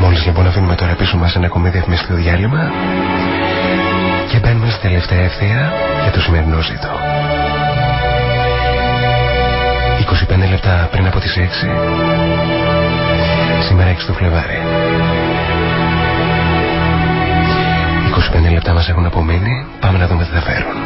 Μόλις λοιπόν αφήνουμε τώρα πίσω μας ένα ακόμη διαφημιστικό διάλειμμα και μπαίνουμε στη τελευταία ευθεία για το σημερινό ζήτο. 25 λεπτά πριν από τις 6 σήμερα 6 το Φλεβάρι 25 λεπτά μας έχουν απομείνει. Πάμε να δούμε τι θα φέρουν.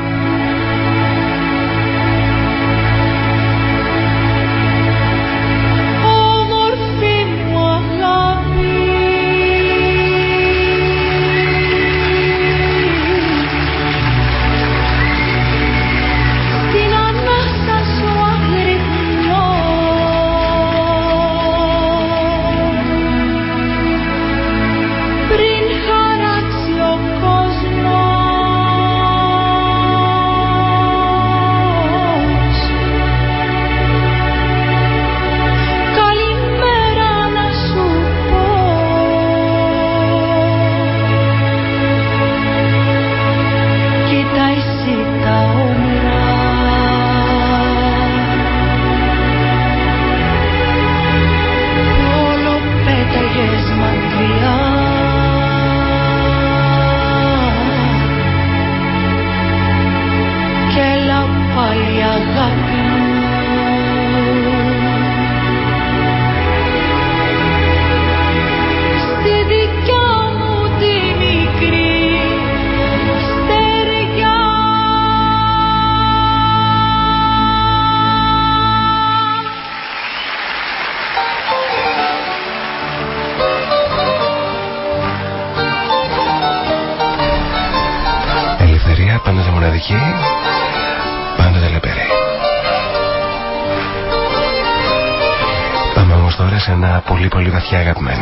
que.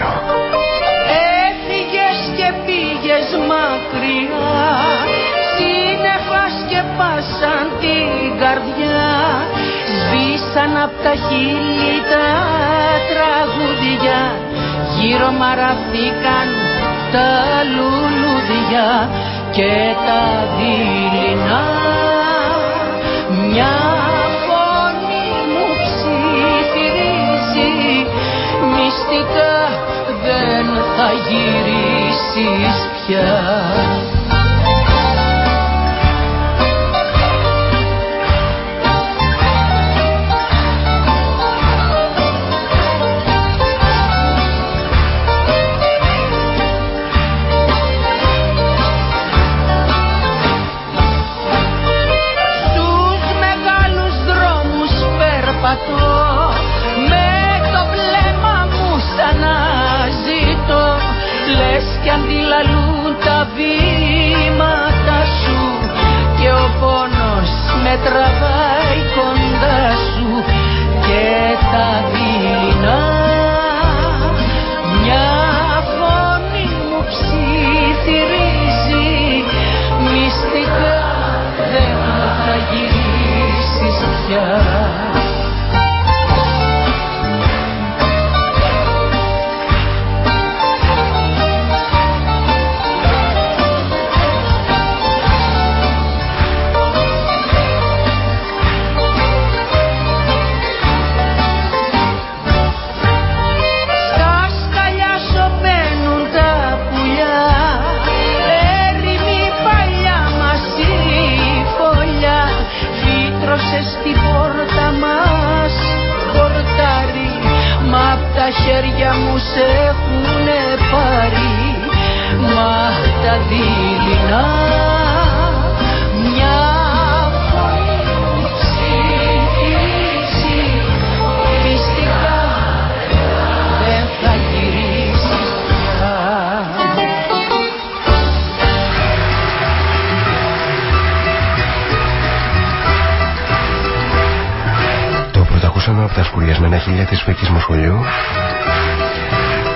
από τα σκουριασμένα χίλια της φύκης μου σχολείου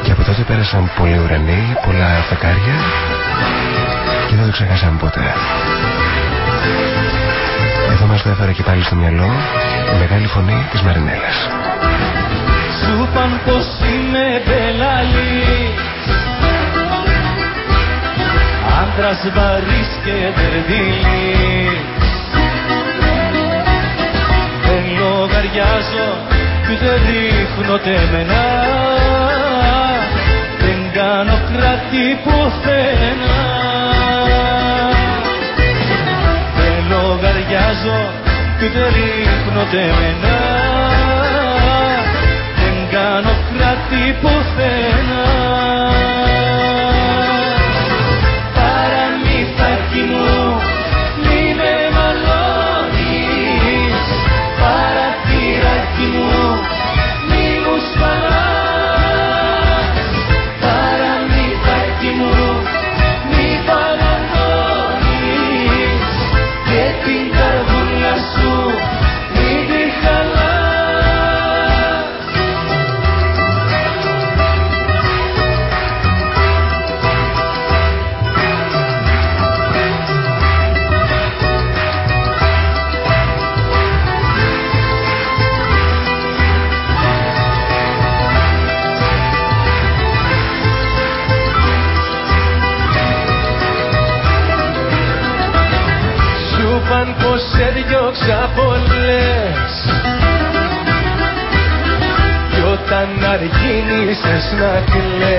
και από τότε πέρασαν πολλοί ουρανοί, πολλά φεκάρια και δεν το ξεχάσαμε ποτέ. Εδώ μας το έφερε και πάλι στο μυαλό η μεγάλη φωνή της Μαρινέλας. Σου παν πως είμαι μπελαλής Άντρας βαρύς και δερδιλής λογαριάζω και ούτε δείχνω τεμενά δεν κάνω κράτη πουθενά. Δεν λογαριάζω και ούτε ρίχνω τεμενά δεν κάνω κράτη πουθενά. Παραμυθάκι μου. άφησες να κλαίει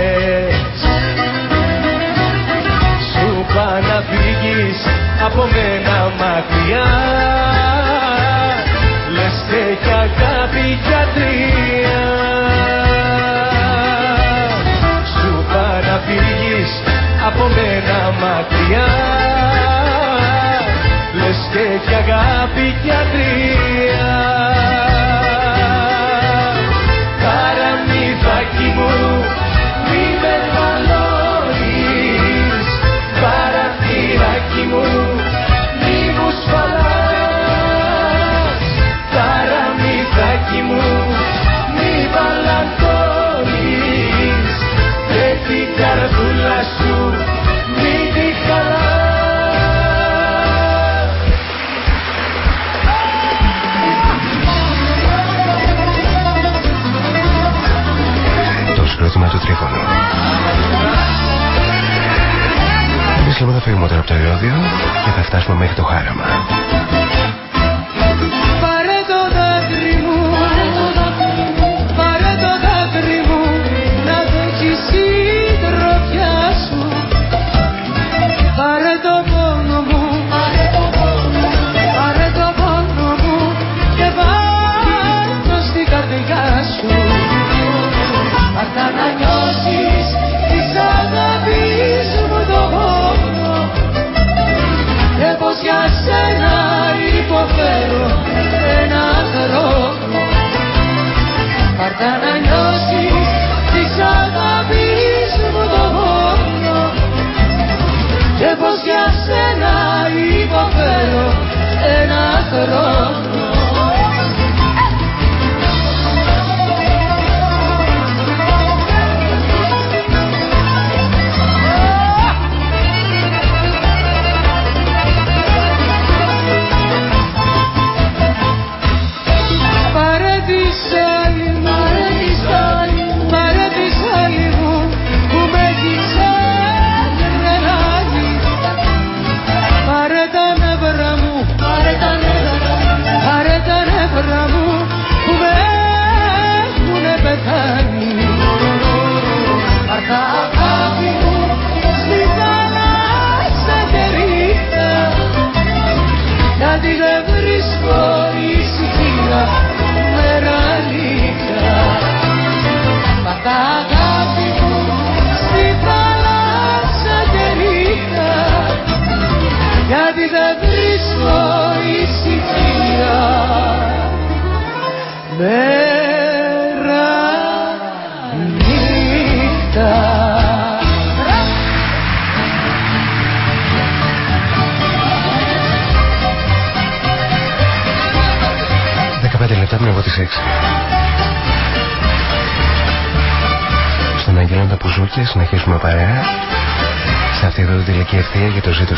φτάσουμε μέχρι το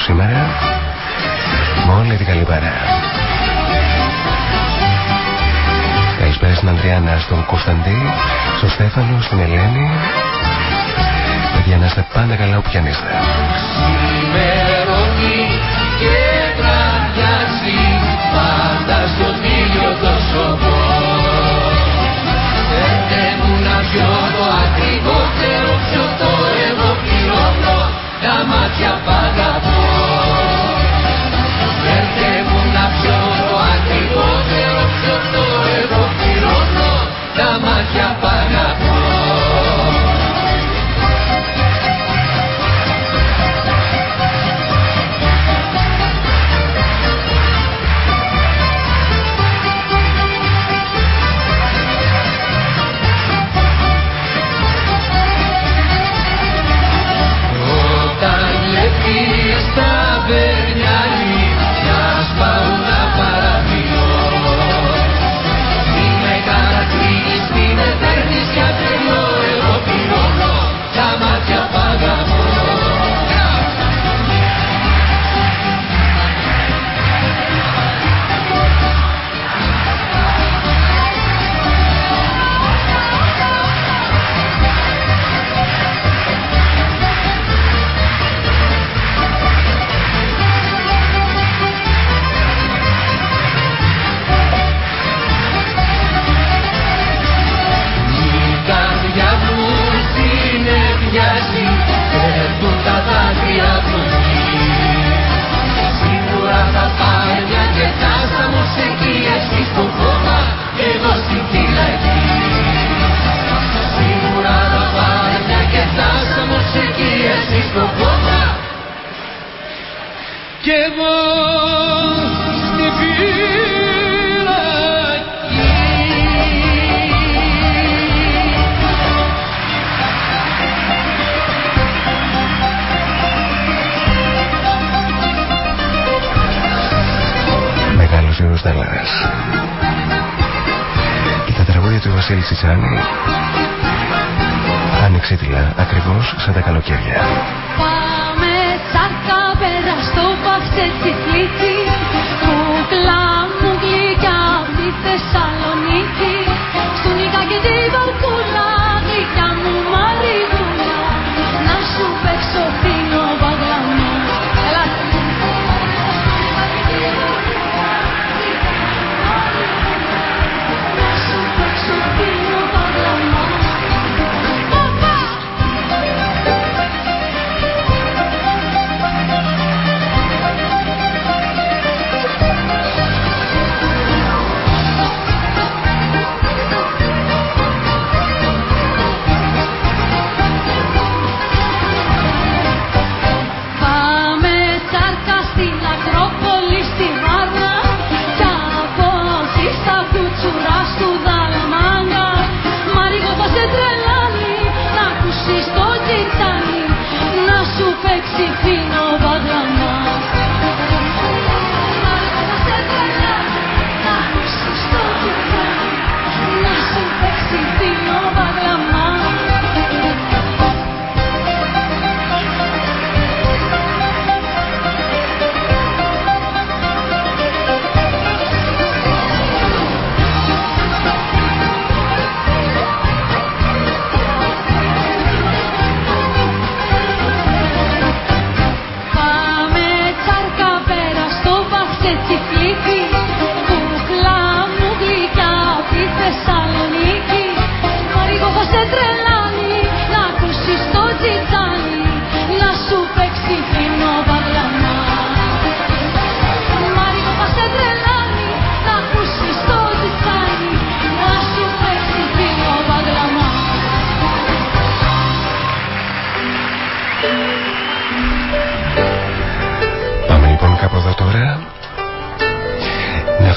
σήμερα με όλη την καλή παρέα. Καλησπέρα στην Ανδριάνα στον Κωνσταντή, στον Στέφανο, στην Ελένη. Παιδιά να είστε πάντα καλά όπου κι αν είστε.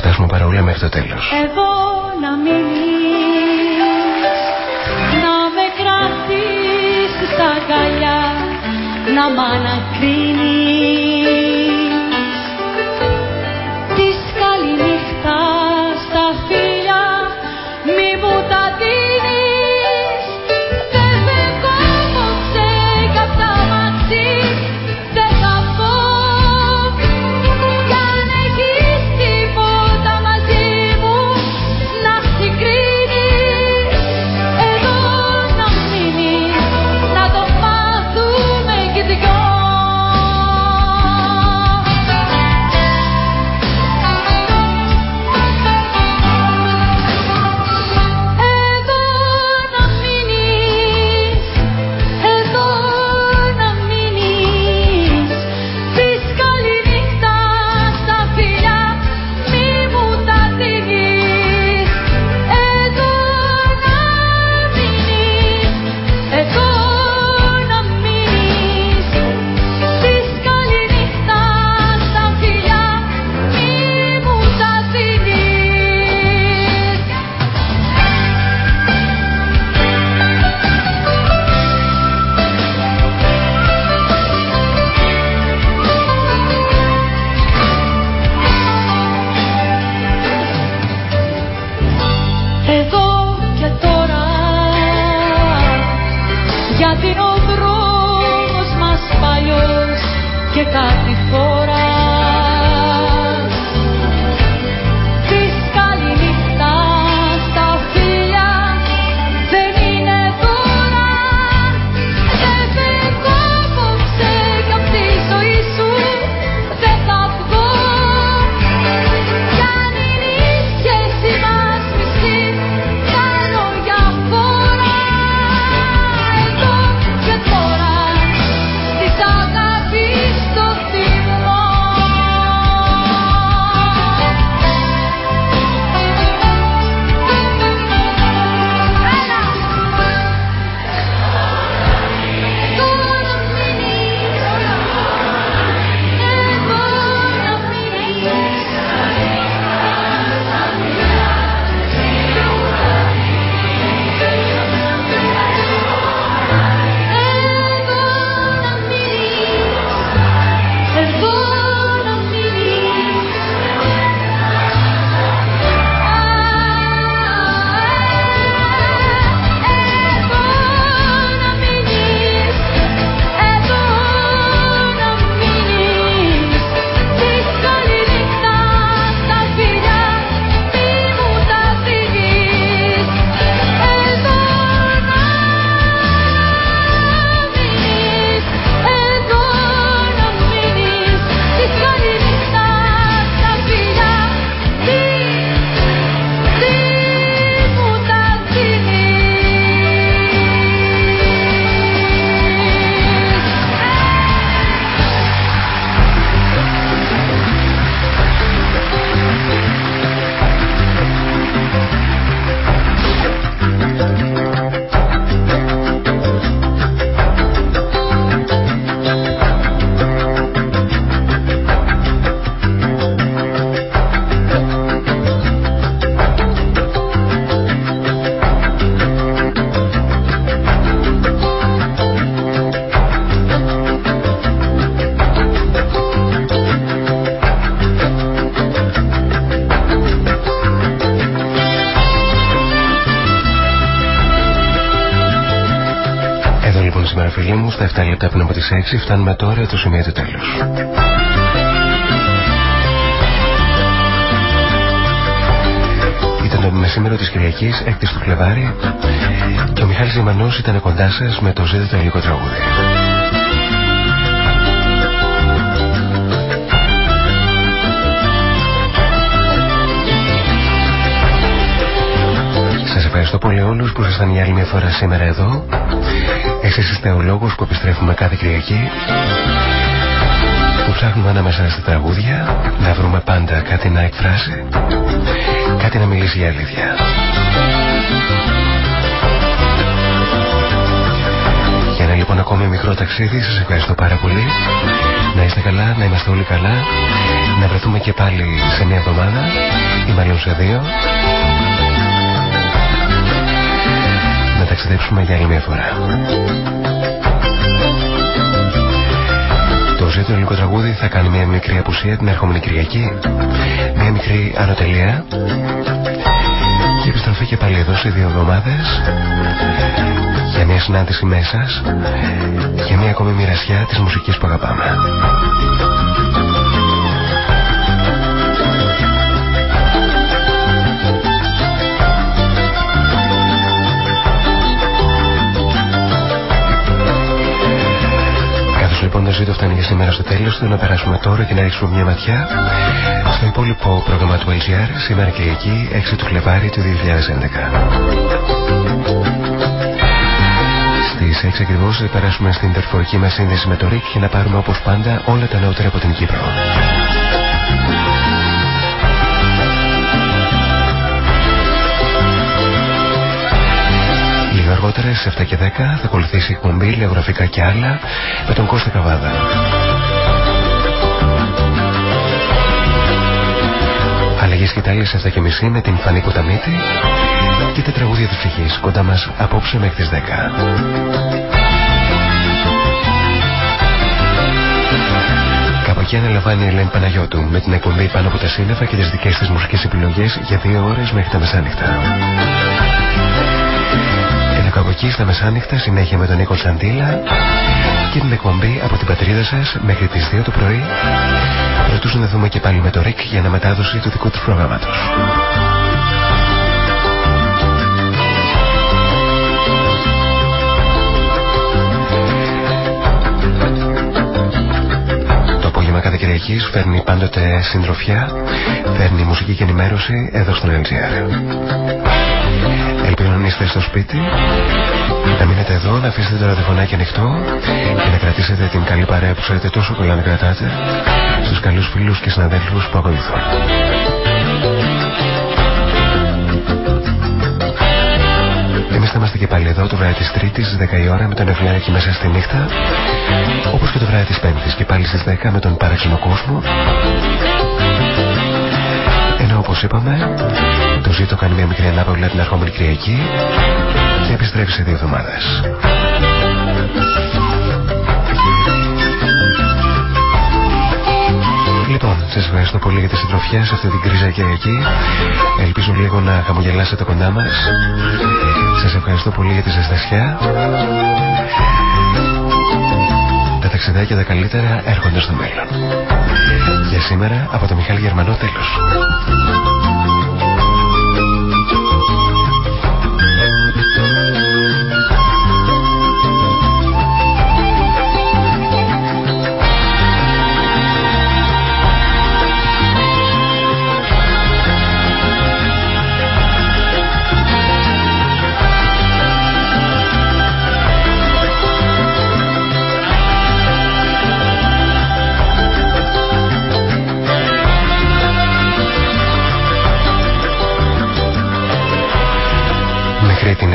φτάσουμε παρόλα μέχρι το τέλος. Εδώ να μιλείς, να με κρατήσεις στα καλιά, να μ' ανακρίνεις. 7 λεπτά πριν από τις 6 φτάνουμε τώρα το σημείο του τέλους. Ήταν το μεσήμερο της Κυριακής, 6 του Φλεβάρι και ο Μιχάλης Ζημανός ήταν κοντά σας με το ζήτητο υλικό τραγούδι. Σας ευχαριστώ πολύ όλους που ήσασταν για άλλη μια φορά σήμερα εδώ. Εσείς είστε ο λόγος που επιστρέφουμε κάθε Κυριακή. Που ψάχνουμε ανάμεσα στα τραγούδια να βρούμε πάντα κάτι να εκφράσει, κάτι να μιλήσει για αλήθεια. Για ένα λοιπόν ακόμη μικρό ταξίδι σας ευχαριστώ πάρα πολύ. Να είστε καλά, να είμαστε όλοι καλά. Να βρεθούμε και πάλι σε μια εβδομάδα ή μάλλον σε δύο. Ταξιδέψουμε για άλλη μια φορά. Το ζήτο ελληνικό τραγούδι θα κάνει μια μικρή απουσία την ερχόμενη Κυριακή. Μια μικρή ανωτελεία. Και επιστροφή και πάλι εδώ σε δύο εβδομάδες για μια συνάντηση μέσα για μια ακόμη μοιρασιά της μουσικής που αγαπάμε. Λοιπόν το ζήτο φτάνει για σήμερα στο τέλος του να περάσουμε τώρα και να ρίξουμε μια ματιά στο υπόλοιπο πρόγραμμα του LGR σήμερα και εκεί 6 του Φλεβάρι του 2011. Στις 6 ακριβώς θα περάσουμε στην τερφορική μας σύνδεση με το ΡΙΚ για να πάρουμε όπως πάντα όλα τα νεότερα από την Κύπρο. Αργότερα στις 7 και 10 θα ακολουθήσει η εκπομπή Λεωγραφικά και άλλα με τον Κώστα Καβάδα. Αλλαγές σκητάλιες 7 και μισή με την Φανή Ποταμίτη και τα τραγούδια της ψυχής κοντά μας απόψε μέχρι τις 10. Κάπου εκεί αναλαμβάνει η Ελένη Παναγιώτου με την εκπομπή πάνω από τα σύννεφα και τις δικές της μουσικές επιλογές για δύο ώρες μέχρι τα μεσάνυχτα. Ενώ κάπου εκεί στα μεσάνυχτα συνέχεια με τον Νίκο Σαντήλα και την εκπομπή από την πατρίδα σας μέχρι τις 2 το πρωί πρωτού συνδεθούμε και πάλι με το ΡΙΚ για αναμετάδοση του δικού του προγράμματος. κάθε Κυριακή φέρνει πάντοτε συντροφιά, φέρνει μουσική και ενημέρωση εδώ στον LGR. Ελπίζω να είστε στο σπίτι, να μείνετε εδώ, να αφήσετε το ραδιοφωνάκι ανοιχτό και να κρατήσετε την καλή παρέα που ξέρετε τόσο πολλά να κρατάτε στους καλούς φίλους και συναδέλφους που ακολουθούν. Εμείς θα είμαστε και πάλι εδώ το βράδυ της Τρίτης στι 10 η ώρα με τον Ευλярάκι μέσα στη νύχτα. Όπως και το βράδυ της Πέμπτης και πάλι στις 10 με τον παράξενο κόσμο. Ενώ όπως είπαμε, το ζήτο κάνει μια μικρή ανάπαυλα την ερχόμενη Κυριακή και επιστρέφει σε δύο εβδομάδες. Λοιπόν, σας ευχαριστώ πολύ για τη συντροφιά σε αυτή την κρίζα Κυριακή. Ελπίζω λίγο να χαμογελάσετε κοντά μας. Σας ευχαριστώ πολύ για τη ζεστασιά. Τα ταξιδάκια τα καλύτερα έρχονται στο μέλλον. Για σήμερα από το Μιχάλη Γερμανό τέλος.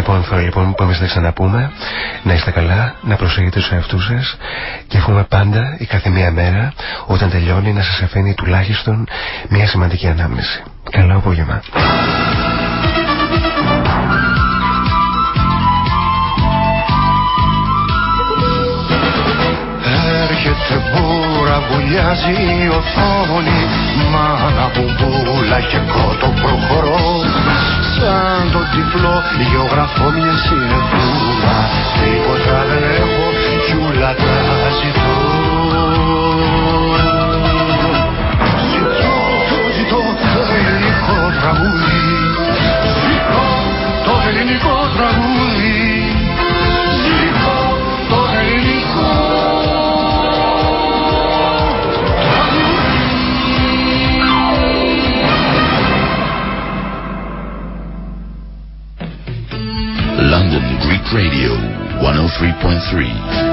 Μέχρι την επόμενη φορά λοιπόν που εμείς θα ξαναπούμε να είστε καλά, να προσέχετε τους εαυτούς σας και έχουμε πάντα η κάθε μία μέρα όταν τελειώνει να σας αφήνει τουλάχιστον μια σημαντική ανάμνηση. Καλό απόγευμα. Έρχεται μπούρα, βουλιάζει η οθόνη Μάνα μπουμπούλα και κότο προχωρώ Σαν το τυφλό γεωγραφώ μια συνεφούλα. Τίποτα δεν έχω κι ούλα τα ζητώ. Ζητώ, ζητώ το ελληνικό τραγούδι. Ζητώ το ελληνικό τραγούδι 103.3.